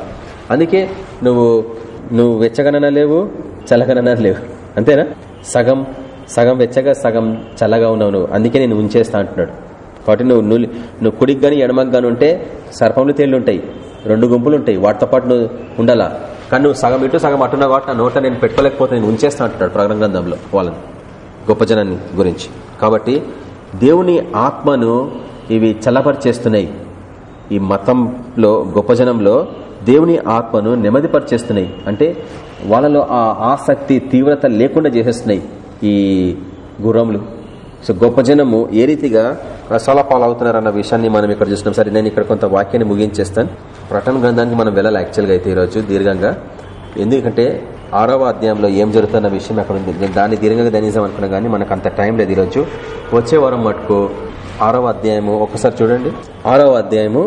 అందుకే నువ్వు నువ్వు వెచ్చగనన లేవు చల్లగనన లేవు. అంతేనా? సగం సగం వెచ్చగా సగం చల్లగా ఉన్నావు నువ్వు. అందుకే నేను ఉంచేస్తా అంటున్నాడు. కాబట్టి నువ్వు నువ్వు నువ్వు కుడికి కానీ ఎడమకు గాని ఉంటే సర్పములు తేళ్ళు ఉంటాయి. రెండు గుంపులు ఉంటాయి. వాటితో పాటు నువ్వు ఉండాలా? కానీ నువ్వు సగం ఇటు సగం అట్టున్నావు కాబట్టి నా నోట నేను పెట్టుకోలేకపోతే నేను ఉంచేస్తా అంటున్నాడు ప్రకటన గ్రంథంలో వాళ్ళని గొప్ప జనాన్ని గురించి. కాబట్టి దేవుని ఆత్మను ఇవి చల్లపరిచేస్తున్నాయి. ఈ మతంలో గొప్ప జనంలో దేవుని ఆత్మను నెమ్మదిపరిచేస్తున్నాయి. అంటే వాళ్ళలో ఆ ఆసక్తి తీవ్రత లేకుండా చేసేస్తున్నాయి ఈ గుర్రములు. సో గొప్ప జనము ఏ రీతిగా రసాల పాలవుతున్నారన్న విషయాన్ని మనం ఇక్కడ చూసినాం సరే నేను ఇక్కడ కొంత వాక్యాన్ని ముగించేస్తాను. ప్రటన గ్రంథానికి మనం వెళ్ళాలి యాక్చువల్గా అయితే ఈరోజు దీర్ఘంగా. ఎందుకంటే ఆరవ అధ్యాయంలో ఏం జరుగుతున్న విషయం అక్కడ ఉంది. నేను దాన్ని దీర్ఘంగా ధ్యానిద్దాం అనుకున్నా కానీ మనకు అంత టైం లేదు ఈరోజు. వచ్చే వారం మటుకు ఆరవ అధ్యాయము ఒకసారి చూడండి. ఆరవ అధ్యాయము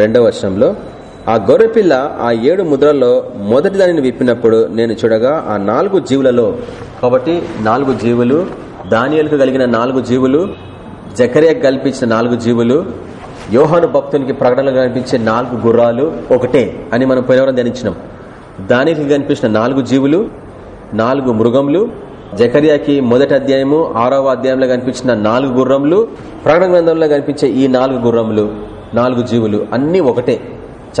రెండవ వర్షంలో ఆ గొర్రెపిల్ల ఆ ఏడు ముద్రల్లో మొదటి దానిని విప్పినప్పుడు నేను చూడగా ఆ నాలుగు జీవులలో కాబట్టి నాలుగు జీవులు దానియలకు కలిగిన నాలుగు జీవులు జకరియకు కల్పించిన నాలుగు జీవులు యోహాను భక్తునికి ప్రకటనలు కనిపించే నాలుగు గుర్రాలు ఒకటే అని మనం పోయినవరం ధ్యానించినాం. దానికి కనిపించిన నాలుగు జీవులు నాలుగు మృగములు జకరియాకి మొదటి అధ్యాయము ఆరవ అధ్యాయంలో కనిపించిన నాలుగు గుర్రములు ప్రకటన గ్రంథంలో కనిపించే ఈ నాలుగు గుర్రములు నాలుగు జీవులు అన్ని ఒకటే.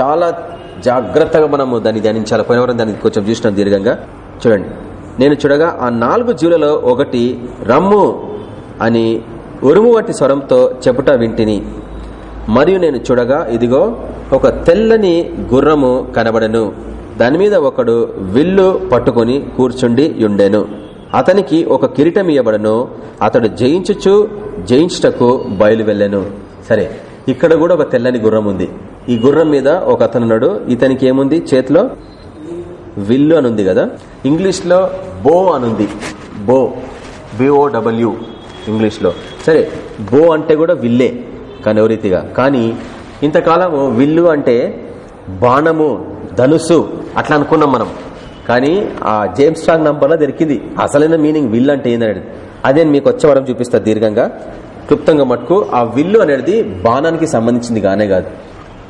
చాలా జాగ్రత్తగా మనము దాన్ని ధ్యానించాలి. పోయినవరం దానికి కొంచెం చూసినాం దీర్ఘంగా. చూడండి. నేను చూడగా ఆ నాలుగు జీవులలో ఒకటి రమ్ము అని ఉరుము వంటి స్వరంతో చెప్పుట వింటిని. మరియు నేను చూడగా ఇదిగో ఒక తెల్లని గుర్రము కనబడను. దాని మీద ఒకడు విల్లు పట్టుకుని కూర్చుండి ఉండెను అతనికి ఒక కిరీటం ఇవ్వబడను అతడు జయించుచు జయించుటకు బయలు వెళ్ళాను. సరే ఇక్కడ కూడా ఒక తెల్లని గుర్రం ఉంది ఈ గుర్రం మీద ఒక అతను ఇతనికి ఏముంది? చేతిలో విల్లు అని ఉంది కదా? ఇంగ్లీష్లో బో అనుంది. బో. బిఓడబ్ల్యూ డబ్ల్యూ ఇంగ్లీష్లో. సరే బో అంటే కూడా విల్లే కానీ ఓ కానీ ఇంతకాలము విల్లు అంటే బాణము ధనుసు అట్లా అనుకున్నాం మనం. కానీ ఆ జేమ్స్ స్ట్రాంగ్ నంబర్లో దొరికింది. అసలైన మీనింగ్ విల్లు అంటే ఏందనేది. అదే మీకు వచ్చే వరం చూపిస్తా దీర్ఘంగా. క్లుప్తంగా మటుకు ఆ విల్లు అనేది బాణానికి సంబంధించింది గానే కాదు.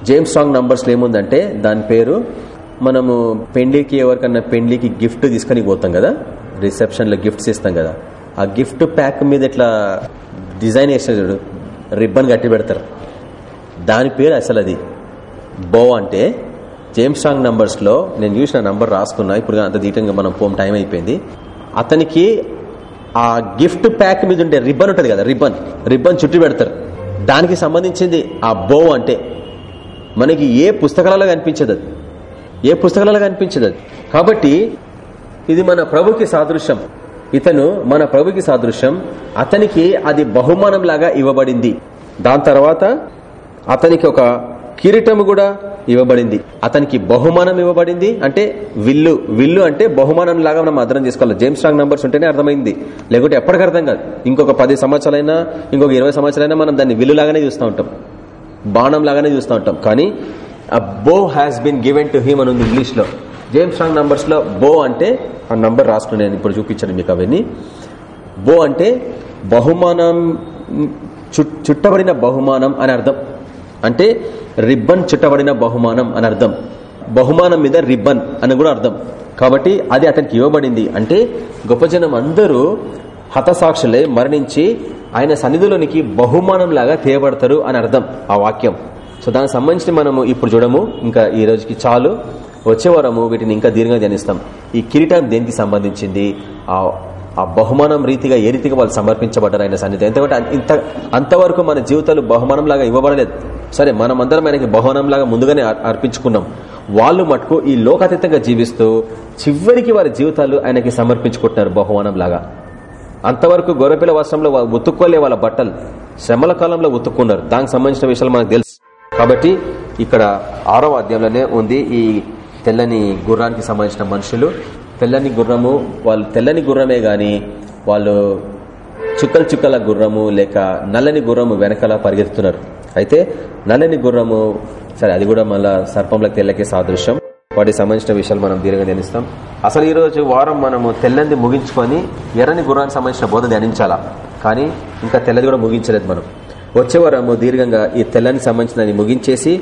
జేమ్స్ స్ట్రాంగ్ నంబర్స్లో ఏముందంటే దాని పేరు మనము పెండ్లికి ఎవరికన్నా పెండ్లికి గిఫ్ట్ తీసుకొని పోతాం కదా? రిసెప్షన్లో గిఫ్ట్స్ ఇస్తాం కదా. ఆ గిఫ్ట్ ప్యాక్ మీద ఇట్లా డిజైన్ వేసిన చూడు? రిబ్బన్ కట్టి పెడతారు. దాని పేరు అసలు అది. బో అంటే జేమ్స్ స్ట్రాంగ్ నంబర్స్లో నేను చూసిన నంబర్ రాసుకున్నా. ఇప్పుడు అంత దీటంగా మనం పోం టైం అయిపోయింది. అతనికి ఆ గిఫ్ట్ ప్యాక్ మీద ఉండే రిబ్బన్ ఉంటుంది కదా? రిబ్బన్. రిబ్బన్ చుట్టి పెడతారు. దానికి సంబంధించింది ఆ బో అంటే. మనకి ఏ పుస్తకాలలో కనిపించదు అది. ఏ పుస్తకాలలో కనిపించదు అది? కాబట్టి ఇది మన ప్రభుకి సాదృశ్యం. ఇతను మన ప్రభుకి సాదృశ్యం. అతనికి అది బహుమానం లాగా ఇవ్వబడింది. దాని తర్వాత అతనికి ఒక కిరీటం కూడా ఇవ్వబడింది. అతనికి బహుమానం ఇవ్వబడింది. అంటే విల్లు. విల్లు అంటే బహుమానం లాగా మనం అర్థం చేసుకోవాలి. జేమ్స్ స్ట్రాంగ్ నంబర్స్ ఉంటేనే అర్థమైంది. లేకుంటే ఎప్పటికీ అర్థం కాదు. ఇంకొక పది సంవత్సరాలైనా ఇంకొక ఇరవై సంవత్సరాలైనా మనం దాన్ని విల్లు లాగానే చూస్తూ ఉంటాం. బాణం లాగానే చూస్తూ ఉంటాం. కానీ bow has been given to him అని ఉంది ఇంగ్లీష్లో. జేమ్స్ రాంగ్ నంబర్స్లో బో అంటే ఆ నంబర్ రాసిన నేను ఇప్పుడు చూపించాను మీకు అవన్నీ. బో అంటే బహుమానం చుట్టబడిన బహుమానం అని అర్థం. అంటే రిబ్బన్ చుట్టబడిన బహుమానం అని అర్థం. బహుమానం మీద రిబ్బన్ అని కూడా అర్థం. కాబట్టి అది అతనికి ఇవ్వబడింది. అంటే గొప్ప జనం అందరూ హతసాక్షులే మరణించి ఆయన సన్నిధిలోనికి బహుమానం లాగా తీయబడతారు అని అర్థం ఆ వాక్యం. సో దానికి సంబంధించి మనము ఇప్పుడు చూడము. ఇంకా ఈ రోజుకి చాలు. వచ్చే వారము వీటిని ఇంకా దీర్ఘంగా ధ్యానిస్తాం. ఈ కిరీటం దేనికి సంబంధించింది? ఆ ఆ బహుమానం రీతిగా ఏ రీతిగా వాళ్ళు సమర్పించబడ్డారు ఆయన సన్నిధి? ఎందుకంటే ఇంత అంతవరకు మన జీవితాలు బహుమానం లాగా ఇవ్వబడలేదు. సరే మనం అందరం ఆయనకి బహుమానం లాగా ముందుగానే అర్పించుకున్నాం. వాళ్ళు మటుకు ఈ లోకాతీతంగా జీవిస్తూ చివరికి వారి జీవితాలు ఆయనకి సమర్పించుకుంటున్నారు బహుమానం లాగా అంతవరకు గొర్రెపిల్ల వర్షంలో ఉతుక్కోలే వాళ్ళ బట్టలు. శ్రమల కాలంలో ఉతుక్కున్నారు. దానికి సంబంధించిన విషయాలు మనకు తెలుసు. కాబట్టి ఇక్కడ ఆరో అధ్యాయంలోనే ఉంది ఈ తెల్లని గుర్రానికి సంబంధించిన మనుషులు. తెల్లని గుర్రము వాళ్ళు తెల్లని గుర్రమే గాని వాళ్ళు చుక్కల చుక్కల గుర్రము లేక నల్లని గుర్రము వెనకాల పరిగెత్తుతున్నారు. అయితే నల్లని గుర్రము సరే అది కూడా మళ్ళా సర్పంలకు తెల్లకే సాదృశ్యం. వాటికి సంబంధించిన విషయాలు మనం దీర్ఘంగా ధ్యానిస్తాం. అసలు ఈ రోజు వారం మనము తెల్లని ముగించుకొని ఎర్రని గుర్రానికి సంబంధించిన బోధ ధ్యానించాలా? కానీ ఇంకా తెల్లది కూడా ముగించలేదు మనం. వచ్చే వారము దీర్ఘంగా ఈ తెల్లని సంబంధించిన ముగించేసి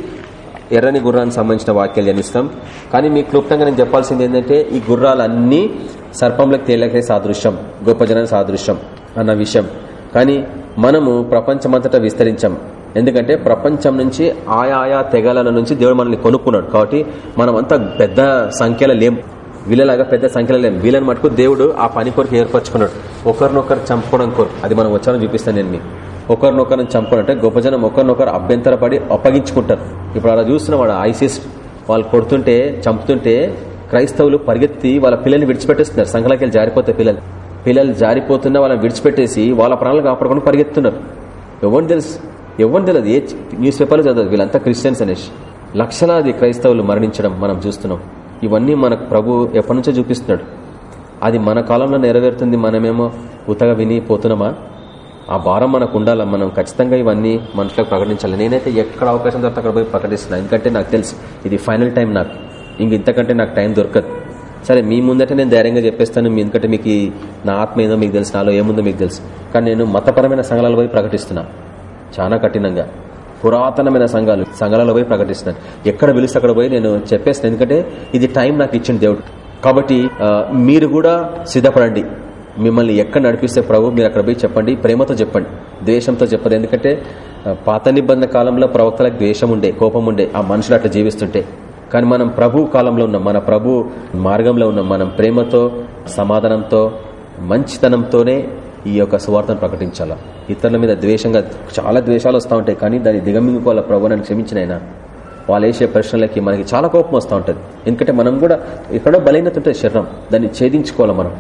ఎర్రని గుర్రానికి సంబంధించిన వాక్యాలు ధ్యానిస్తాం కానీ మీకు క్లుప్తంగా నేను చెప్పాల్సింది ఏంటంటే ఈ గుర్రాలన్నీ సర్పంలకు తేలకే సాదృశ్యం గొప్ప జనానికి సాదృశ్యం అన్న విషయం. కానీ మనము ప్రపంచమంతటా విస్తరించాం. ఎందుకంటే ప్రపంచం నుంచి ఆయా ఆయా తెగల నుంచి దేవుడు మనల్ని కొనుక్కున్నాడు. కాబట్టి మనం అంతా పెద్ద సంఖ్యలో లేం. వీళ్ళలాగా పెద్ద సంఖ్యలో లేం. వీళ్ళని మటుకు దేవుడు ఆ పని కొరకు ఏర్పరచుకున్నాడు. ఒకరినొకరు చంపుకోవడం కొరకు. అది మనం వచ్చామని చూపిస్తాను నేను మీకు. ఒకరినొకరిని చంపుకోవడం అంటే గొప్ప జనం ఒకరినొకరు అభ్యంతరపడి అప్పగించుకుంటారు. ఇప్పుడు అలా చూస్తున్నాం ఐసిస్ వాళ్ళు కొడుతుంటే చంపుతుంటే క్రైస్తవులు పరిగెత్తి వాళ్ళ పిల్లల్ని విడిచిపెట్టేస్తున్నారు. సంఘాలకి వెళ్ళి జారిపోతే పిల్లలు. పిల్లలు జారిపోతున్నా వాళ్ళని విడిచిపెట్టేసి వాళ్ళ ప్రాణాలు కాపాడుకుని పరిగెత్తున్నారు. ఎవరిని తెలుసు? ఎవరిని తెలియదు? ఏ న్యూస్ పేపర్లో చదవదు వీళ్ళంతా క్రిస్టియన్స్ అనేసి లక్షలాది క్రైస్తవులు మరణించడం మనం చూస్తున్నాం. ఇవన్నీ మనకు ప్రభు ఎప్పటి నుంచో చూపిస్తున్నాడు. అది మన కాలంలో నెరవేరుతుంది మనమేమో ఉతగా విని పోతున్నామా? ఆ భారం మనకు ఉండాలా? మనం ఖచ్చితంగా ఇవన్నీ మనుషులకు ప్రకటించాలి. నేనైతే ఎక్కడ అవకాశం దొరికితే అక్కడ పోయి ప్రకటిస్తున్నాను ఎందుకంటే నాకు తెలుసు ఇది ఫైనల్ టైం నాకు. ఇంక ఇంతకంటే నాకు టైం దొరకదు. సరే మీ ముందట నేను ధైర్యంగా చెప్పేస్తాను. మీ ఎందుకంటే మీకు నా ఆత్మ ఏదో మీకు తెలుసు నాలో ఏముందో మీకు తెలుసు. కానీ నేను మతపరమైన సంఘాలలో పోయి ప్రకటిస్తున్నా. చాలా కఠినంగా. పురాతనమైన సంఘాలు సంఘాలలో పోయి ప్రకటిస్తున్నాను ఎక్కడ పిలిస్తే అక్కడ పోయి నేను చెప్పేస్తాను. ఎందుకంటే ఇది టైం నాకు ఇచ్చిన దేవుడు. కాబట్టి మీరు కూడా సిద్ధపడండి. మిమ్మల్ని ఎక్కడ నడిపిస్తే ప్రభు మీరు అక్కడ పోయి చెప్పండి ప్రేమతో చెప్పండి ద్వేషంతో చెప్పదు. ఎందుకంటే పాత నిబంధన కాలంలో ప్రవక్తలకు ద్వేషం ఉండే కోపం ఉండే ఆ మనుషులు అట్లా జీవిస్తుంటే. కానీ మనం ప్రభు కాలంలో ఉన్నాం మన ప్రభు మార్గంలో ఉన్నాం మనం ప్రేమతో సమాధానంతో మంచితనంతోనే ఈ యొక్క సువార్తను ప్రకటించాలా? ఇతరుల మీద ద్వేషంగా చాలా ద్వేషాలు వస్తూ ఉంటాయి కానీ దాన్ని దిగమింగుకోవాలా ప్రభు నన్ను క్షమించినైనా వాళ్ళు వేసే ప్రశ్నలకి మనకి చాలా కోపం వస్తూ ఉంటుంది. ఎందుకంటే మనం కూడా ఎక్కడో బలహీనత ఉంటుంది శరీరం దాన్ని ఛేదించుకోవాలి మనం?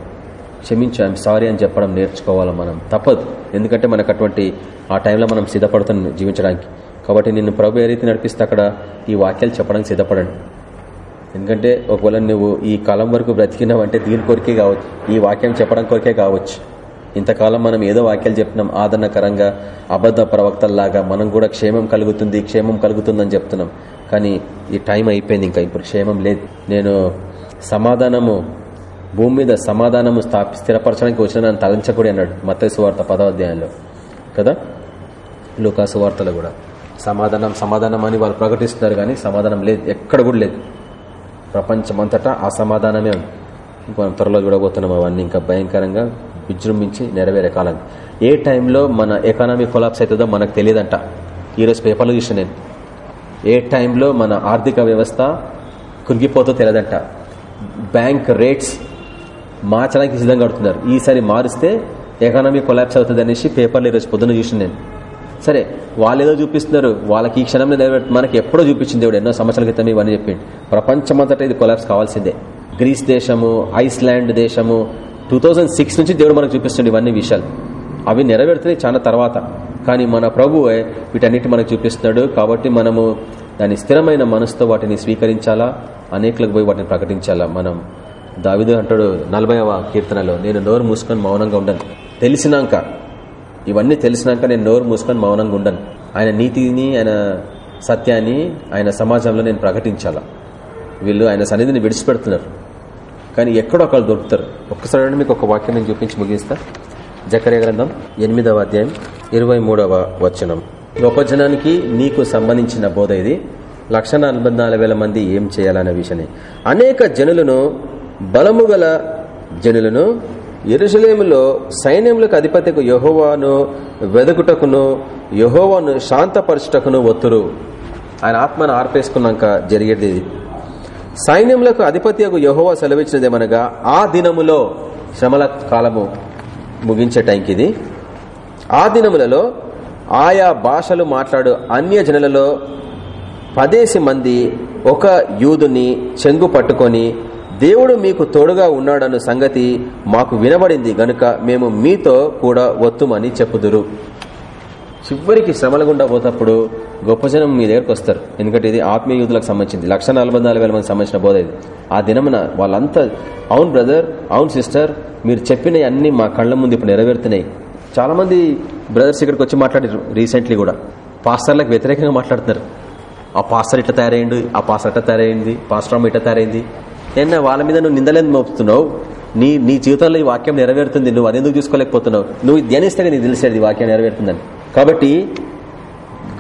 క్షమించు ఐఎమ్ సారీ అని చెప్పడం నేర్చుకోవాలి మనం. తప్పదు. ఎందుకంటే మనకు అటువంటి ఆ టైంలో మనం సిద్ధపడుతున్నాం జీవించడానికి. కాబట్టి నిన్ను ప్రభు ఏ రీతి నడిపిస్తే అక్కడ ఈ వాక్యాలు చెప్పడానికి సిద్ధపడండి. ఎందుకంటే ఒకవేళ నువ్వు ఈ కాలం వరకు బ్రతికినావంటే దీని కొరికే కావచ్చు. ఈ వాక్యం చెప్పడం కొరికే కావచ్చు. ఇంతకాలం మనం ఏదో వాక్యాలు చెప్తున్నాం ఆదరణకరంగా అబద్ధ ప్రవక్తల్లాగా మనం కూడా క్షేమం కలుగుతుంది క్షేమం కలుగుతుందని చెప్తున్నాం. కానీ ఈ టైం అయిపోయింది ఇంకా ఇప్పుడు క్షేమం లేదు. నేను సమాధానము భూమి మీద సమాధానము స్థాపి స్థిరపరచడానికి వచ్చిన నన్ను తలంచకూడి అన్నాడు. మత్తయి సువార్త పదవ కదా? లూకాసు వార్తలో కూడా. సమాధానం సమాధానం అని వాళ్ళు ప్రకటిస్తున్నారు కానీ సమాధానం లేదు. ఎక్కడ కూడా లేదు. ప్రపంచమంతటా అసమాధానమే ఉంది. మనం త్వరలో చూడబోతున్నాం అవన్నీ ఇంకా భయంకరంగా విజృంభించి నెరవేరే కాలం. ఏ టైంలో మన ఎకానమీ కొలాప్స్ అవుతుందో మనకు తెలియదంట. ఈరోజు పేపర్లో చూసిన నేను. ఏ టైంలో మన ఆర్థిక వ్యవస్థ కురిగిపోతో తెలియదంట బ్యాంక్ రేట్స్ మార్చడానికి సిద్ధంగా కడుతున్నారు ఈసారి మారిస్తే ఎకానమీ కొలాప్స్ అవుతుంది అనేసి పేపర్లు ఈరోజు పొద్దున్న చూసిన నేను. సరే వాళ్ళు ఏదో చూపిస్తున్నారు. వాళ్ళకి ఈ క్షణంలో నెరవేరు మనకి ఎప్పుడో చూపించింది దేవుడు. ఎన్నో సంవత్సరాల క్రితం ఇవన్నీ చెప్పింది ప్రపంచమంతటా ఇది కొలాప్స్ కావాల్సిందే. గ్రీస్ దేశము ఐస్లాండ్ దేశము టూ నుంచి దేవుడు మనకు చూపిస్తుంది ఇవన్నీ విషయాలు. అవి నెరవేరుతున్నాయి చాలా తర్వాత. కానీ మన ప్రభువే వీటన్నిటి మనకు చూపిస్తున్నాడు. కాబట్టి మనము దాని స్థిరమైన మనసుతో వాటిని స్వీకరించాలా? అనేకులకు పోయి వాటిని ప్రకటించాలా? మనం దావిదు అంటాడు నలభైవ కీర్తనలో నేను నోరు మూసుకొని మౌనంగా ఉండను. తెలిసినాక ఇవన్నీ తెలిసినాక నేను నోరు మూసుకొని మౌనంగా ఉండను. ఆయన నీతిని ఆయన సత్యాన్ని ఆయన సమాజంలో నేను ప్రకటించాలా. వీళ్ళు ఆయన సన్నిధిని విడిచిపెడుతున్నారు. కానీ ఎక్కడో ఒకళ్ళు దొరుకుతారు. ఒక్కసారి మీకు ఒక వాక్యం నేను చూపించి ముగిస్తా. జకర్య గ్రంథం ఎనిమిదవ అధ్యాయం ఇరవై మూడవ వచనం. గొప్ప జనానికి నీకు సంబంధించిన బోధ ఇది. లక్ష మంది ఏం చేయాలనే విషయాన్ని అనేక జనులను బలము గల జనులను ఎరుసలేములో సైన్యములకు అధిపతికు యహోవాను వెదకుటకును యహోవాను శాంతపరచుటకును ఒత్తురు. ఆయన ఆత్మను ఆర్పేసుకున్నాక జరిగేది. ఇది సైన్యములకు అధిపతి యహోవా సెలవిచ్చినదేమనగా ఆ దినములో శ్రమల కాలము ముగించే టైంకి ఇది ఆ దినములలో ఆయా భాషలు మాట్లాడు అన్య జనులలో పదేసి మంది ఒక యూదుని చెంగు పట్టుకొని దేవుడు మీకు తోడుగా ఉన్నాడన్న సంగతి మాకు వినబడింది గనుక మేము మీతో కూడా ఒత్తుమని చెప్పుదురు. చివరికి శ్రమల గుండా పోతప్పుడు గొప్ప జనం మీ దగ్గరకు వస్తారు. ఎందుకంటే ఇది ఆత్మీయ యూదులకు సంబంధించింది. లక్ష మంది సంబంధించిన బోధ ఇది. ఆ దినమున వాళ్ళంతా అవును బ్రదర్ అవును సిస్టర్ మీరు చెప్పినవి అన్ని మా కళ్ళ ముందు ఇప్పుడు నెరవేరుతున్నాయి. చాలా మంది బ్రదర్స్ ఇక్కడికి వచ్చి మాట్లాడారు రీసెంట్లీ కూడా. పాస్టర్లకు వ్యతిరేకంగా మాట్లాడుతున్నారు. ఆ పాస్టర్ ఇట్లా తయారైంది ఆ పాస్టర్ ఇట్లా తయారైంది పాస్టర్ ఇట్లా తయారైంది నిన్న వాళ్ళ మీద నువ్వు నిందలేని మోపుతున్నావు? నీ నీ జీవితంలో ఈ వాక్యం నెరవేరుతుంది నువ్వు అదెందుకు చూసుకోలేకపోతున్నావు. నువ్వు ధ్యానిస్తే నీకు తెలిసేది ఈ వాక్యం నెరవేరుతుందని. కాబట్టి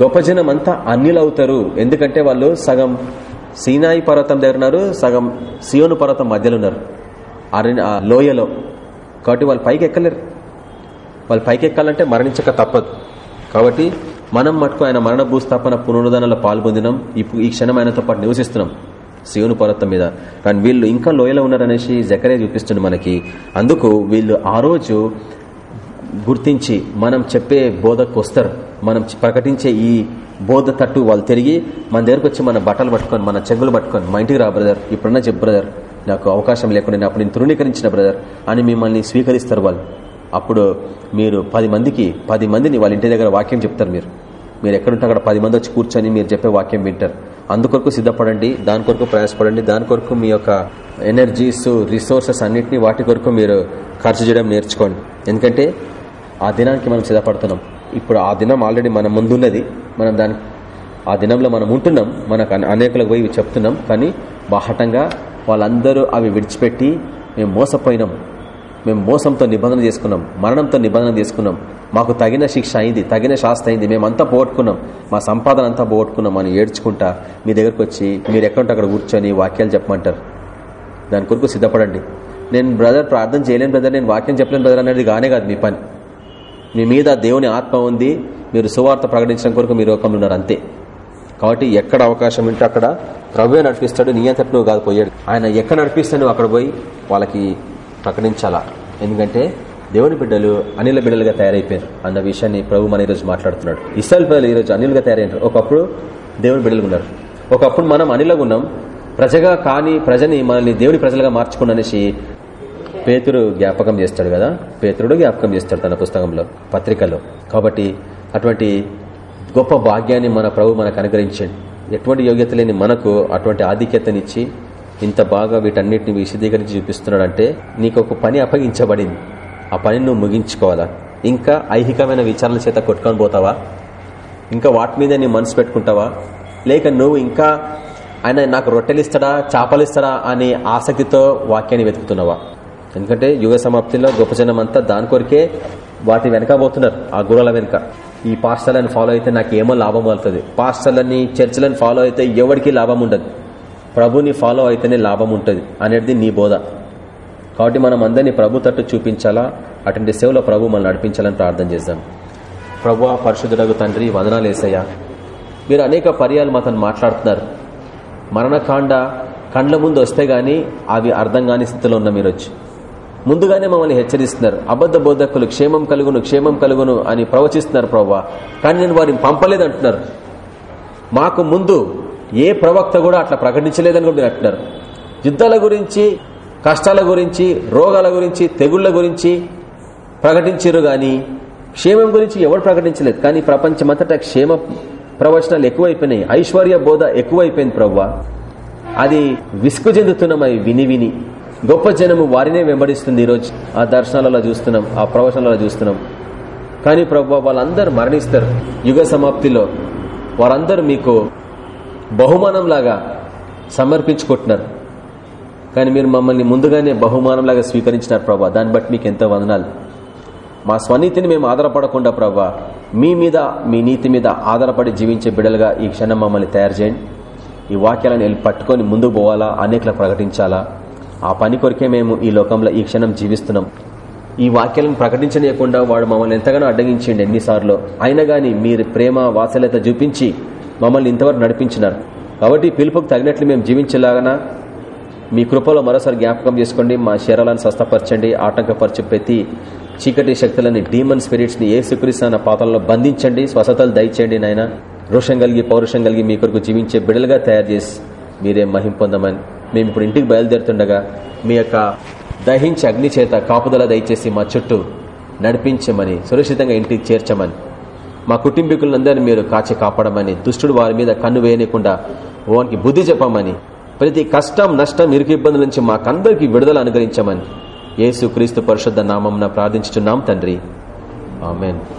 గొప్ప జనం అంతా అన్యులవుతారు. ఎందుకంటే వాళ్ళు సగం సీనాయి పర్వతం దగ్గర ఉన్నారు సగం సియోను పర్వతం మధ్యలో ఉన్నారు. ఆ లోయలో. కాబట్టి వాళ్ళు పైకి ఎక్కలేరు. వాళ్ళు పైకి ఎక్కాలంటే మరణించక తప్పదు. కాబట్టి మనం మటుకు ఆయన మరణ భూస్థాపన పునరుద్ధరణలో పాల్పొందినాం. ఇప్పుడు ఈ క్షణం ఆయనతో పాటు నివసిస్తున్నాం. శివుని పర్వతం మీద. కానీ వీళ్ళు ఇంకా లోయలో ఉన్నారనేసి జకరే చూపిస్తుంది మనకి. అందుకు వీళ్ళు ఆ రోజు గుర్తించి మనం చెప్పే బోధకు వస్తారు. మనం ప్రకటించే ఈ బోధ తట్టు వాళ్ళు తిరిగి మన దగ్గరకు వచ్చి మన బట్టలు పట్టుకొని మన చెంగులు పట్టుకొని మా ఇంటికి రా బ్రదర్ ఇప్పుడన్నా చెప్పు బ్రదర్ నాకు అవకాశం లేకుండా అప్పుడు నేను తృణీకరించిన బ్రదర్ అని మిమ్మల్ని స్వీకరిస్తారు వాళ్ళు. అప్పుడు మీరు పది మందికి పది మందిని వాళ్ళ ఇంటి దగ్గర వాక్యం చెప్తారు మీరు. మీరు ఎక్కడుంటే అక్కడ పది మంది వచ్చి కూర్చొని మీరు చెప్పే వాక్యం వింటారు. అందుకొరకు సిద్ధపడండి దాని కొరకు ప్రయాసపడండి దాని కొరకు మీ యొక్క ఎనర్జీస్ రిసోర్సెస్ అన్నింటినీ వాటి కొరకు మీరు ఖర్చు చేయడం నేర్చుకోండి. ఎందుకంటే ఆ దినానికి మనం సిద్ధపడుతున్నాం. ఇప్పుడు ఆ దినం ఆల్రెడీ మన ముందున్నది. మనం దాని ఆ దినంలో మనం ఉంటున్నాం. మనకు అనేకులకు పోయి చెప్తున్నాం. కానీ బాహటంగా వాళ్ళందరూ అవి విడిచిపెట్టి మేము మోసపోయినాం. మేము మోసంతో నిబంధన చేసుకున్నాం మరణంతో నిబంధన చేసుకున్నాం. మాకు తగిన శిక్ష అయింది తగిన శాస్త్ర అయింది. మేమంతా పోగొట్టుకున్నాం. మా సంపాదన అంతా పోగొట్టుకున్నాం అని ఏడ్చుకుంటా మీ దగ్గరకు వచ్చి మీరు ఎక్కడంటే అక్కడ కూర్చొని వాక్యాలు చెప్పమంటారు. దాని కొరకు సిద్ధపడండి. నేను బ్రదర్ ప్రార్థన చేయలేను బ్రదర్ నేను వాక్యం చెప్పలేను బ్రదర్ అనేది కానే కాదు మీ పని. మీ మీద దేవుని ఆత్మ ఉంది మీరు సువార్త ప్రకటించడం కొరకు మీరు లోకంలో ఉన్నారు అంతే. కాబట్టి ఎక్కడ అవకాశం ఉంటే అక్కడ ప్రవ్వే నడిపిస్తాడు నీ అంతటి నువ్వు కాదు పోయాడు. ఆయన ఎక్కడ నడిపిస్తాడు అక్కడ పోయి వాళ్ళకి ప్రకటించాలా? ఎందుకంటే దేవుని బిడ్డలు అనిల బిడ్డలుగా తయారైపోయారు. అన్న విషయాన్ని ప్రభు మన ఈరోజు మాట్లాడుతున్నాడు. ఇస్రాయల్ పిల్లలు ఈరోజు అనిలుగా తయారైనారు. ఒకప్పుడు దేవుని బిడ్డలు ఉన్నారు. ఒకప్పుడు మనం అనిలగా ఉన్నాం. ప్రజగా కాని ప్రజని మనల్ని దేవుని ప్రజలుగా మార్చుకున్ననేసి పేతుడు జ్ఞాపకం చేస్తాడు కదా? పేతురుడు జ్ఞాపకం చేస్తాడు తన పుస్తకంలో పత్రికలో. కాబట్టి అటువంటి గొప్ప భాగ్యాన్ని మన ప్రభు మనకు అనుగ్రహించండి. ఎటువంటి యోగ్యత లేని మనకు అటువంటి ఆధిక్యతనిచ్చి ఇంత బాగా వీటన్నిటిని విశదీకరించి చూపిస్తున్నాడంటే నీకు ఒక పని అప్పగించబడింది. ఆ పని నువ్వు ముగించుకోవాలా? ఇంకా ఐహికమైన విచారణ చేత కొట్టుకొని పోతావా? ఇంకా వాటి మీద నీ మనసు పెట్టుకుంటావా? లేక నువ్వు ఇంకా ఆయన నాకు రొట్టెలు ఇస్తాడా చేపలు ఇస్తాడా అనే ఆసక్తితో వాక్యాన్ని వెతుకుతున్నావా? ఎందుకంటే యుగ సమాప్తిలో గొప్ప జనం అంతా దాని కొరికే వాటి వెనక పోతున్నారు ఆ గురాల వెనుక. ఈ పాస్టర్లను ఫాలో అయితే నాకు ఏమో లాభం అవుతుంది పాస్టర్లని చర్చలను ఫాలో అయితే ఎవరికి లాభం ఉండదు. ప్రభుని ఫాలో అయితేనే లాభం ఉంటుంది అనేది నీ బోధ. కాబట్టి మనం అందరినీ ప్రభు తట్టు చూపించాలా? అటువంటి సేవలో ప్రభు మనం నడిపించాలని ప్రార్థన చేద్దాం. ప్రభు పరిశుద్ధుడగు తండ్రి వదనాలు వేసయ్యా మీరు అనేక పర్యాలు మాతను మాట్లాడుతున్నారు. మరణకాండ కండ్ల ముందు వస్తే గానీ అవి అర్థం కాని స్థితిలో ఉన్న మీరు వచ్చి ముందుగానే మమ్మల్ని హెచ్చరిస్తున్నారు. అబద్ధ బోధకులు క్షేమం కలుగును క్షేమం కలుగును అని ప్రవచిస్తున్నారు ప్రవ్వా కానీ నేను వారిని పంపలేదంటున్నారు. మాకు ముందు ఏ ప్రవక్త కూడా అట్లా ప్రకటించలేదని కూడా అంటున్నారు. యుద్ధాల గురించి కష్టాల గురించి రోగాల గురించి తెగుళ్ళ గురించి ప్రకటించారు గాని క్షేమం గురించి ఎవరు ప్రకటించలేదు. కానీ ప్రపంచమంతటా క్షేమ ప్రవచనాలు ఎక్కువైపోయినాయి. ఐశ్వర్య బోధ ఎక్కువైపోయింది ప్రవ్వా. అది విసుగు చెందుతున్నాం అవి విని విని గొప్ప జనము వారినే వెంబడిస్తుంది ఈరోజు. ఆ దర్శనాలలో చూస్తున్నాం ఆ ప్రవచనాలలో చూస్తున్నాం. కానీ ప్రభు వాళ్ళందరూ మరణిస్తారు యుగ సమాప్తిలో. వారందరూ మీకు బహుమానంలాగా సమర్పించుకుంటున్నారు. కానీ మీరు మమ్మల్ని ముందుగానే బహుమానంలాగా స్వీకరించినారు ప్రభా. దాన్ని బట్టి మీకు ఎంతో వందనాలు. మా స్వనీతిని మేము ఆధారపడకుండా ప్రభా మీ మీద మీ నీతి మీద ఆధారపడి జీవించే బిడలుగా ఈ క్షణం మమ్మల్ని తయారు చేయండి. ఈ వాక్యాలను వెళ్ళి పట్టుకొని ముందుకు పోవాలా అనేకలకు ప్రకటించాలా? ఆ పని కొరికే మేము ఈ లోకంలో ఈ క్షణం జీవిస్తున్నాం. ఈ వాక్యాలను ప్రకటించనీయకుండా వాడు మమ్మల్ని ఎంతగానో అడ్డగించండి ఎన్నిసార్లు. అయినా కానీ మీరు ప్రేమ వాత్సల్యత చూపించి మమ్మల్ని ఇంతవరకు నడిపించినారు. కాబట్టి పిలుపుకు తగినట్లు మేము జీవించేలాగా మీ కృపలో మరోసారి జ్ఞాపకం చేసుకోండి. మా శరీరాలను స్వస్థపరచండి. ఆటంకపరచు ప్రతి చీకటి శక్తులని డీమన్ స్పిరిట్స్ని సుకరిస్తున్న పాత్రలో బంధించండి. స్వస్థతలు దయచేయండి నాయన. రోషం కలిగి పౌరుషం కలిగి మీ కొరకు జీవించే బిడలుగా తయారు చేసి మీరే మహింపొందమని మేము ఇప్పుడు ఇంటికి బయలుదేరుతుండగా మీ యొక్క దహించి అగ్ని చేత కాపుదల దయచేసి మా చుట్టూ నడిపించమని సురక్షితంగా ఇంటికి చేర్చమని మా కుటుంబీకులందరినీ మీరు కాచి కాపాడమని దుష్టుడు వారి మీద కన్ను వేయకుండా వానికి బుద్ధి చెప్పమని ప్రతి కష్టం నష్టం ఇరుకు ఇబ్బందుల నుంచి మాకందరికీ విడుదల అనుగ్రహించమని యేసు క్రీస్తు పరిశుద్ధ నామం ప్రార్థించుతున్నాం తండ్రి. ఆమెన్.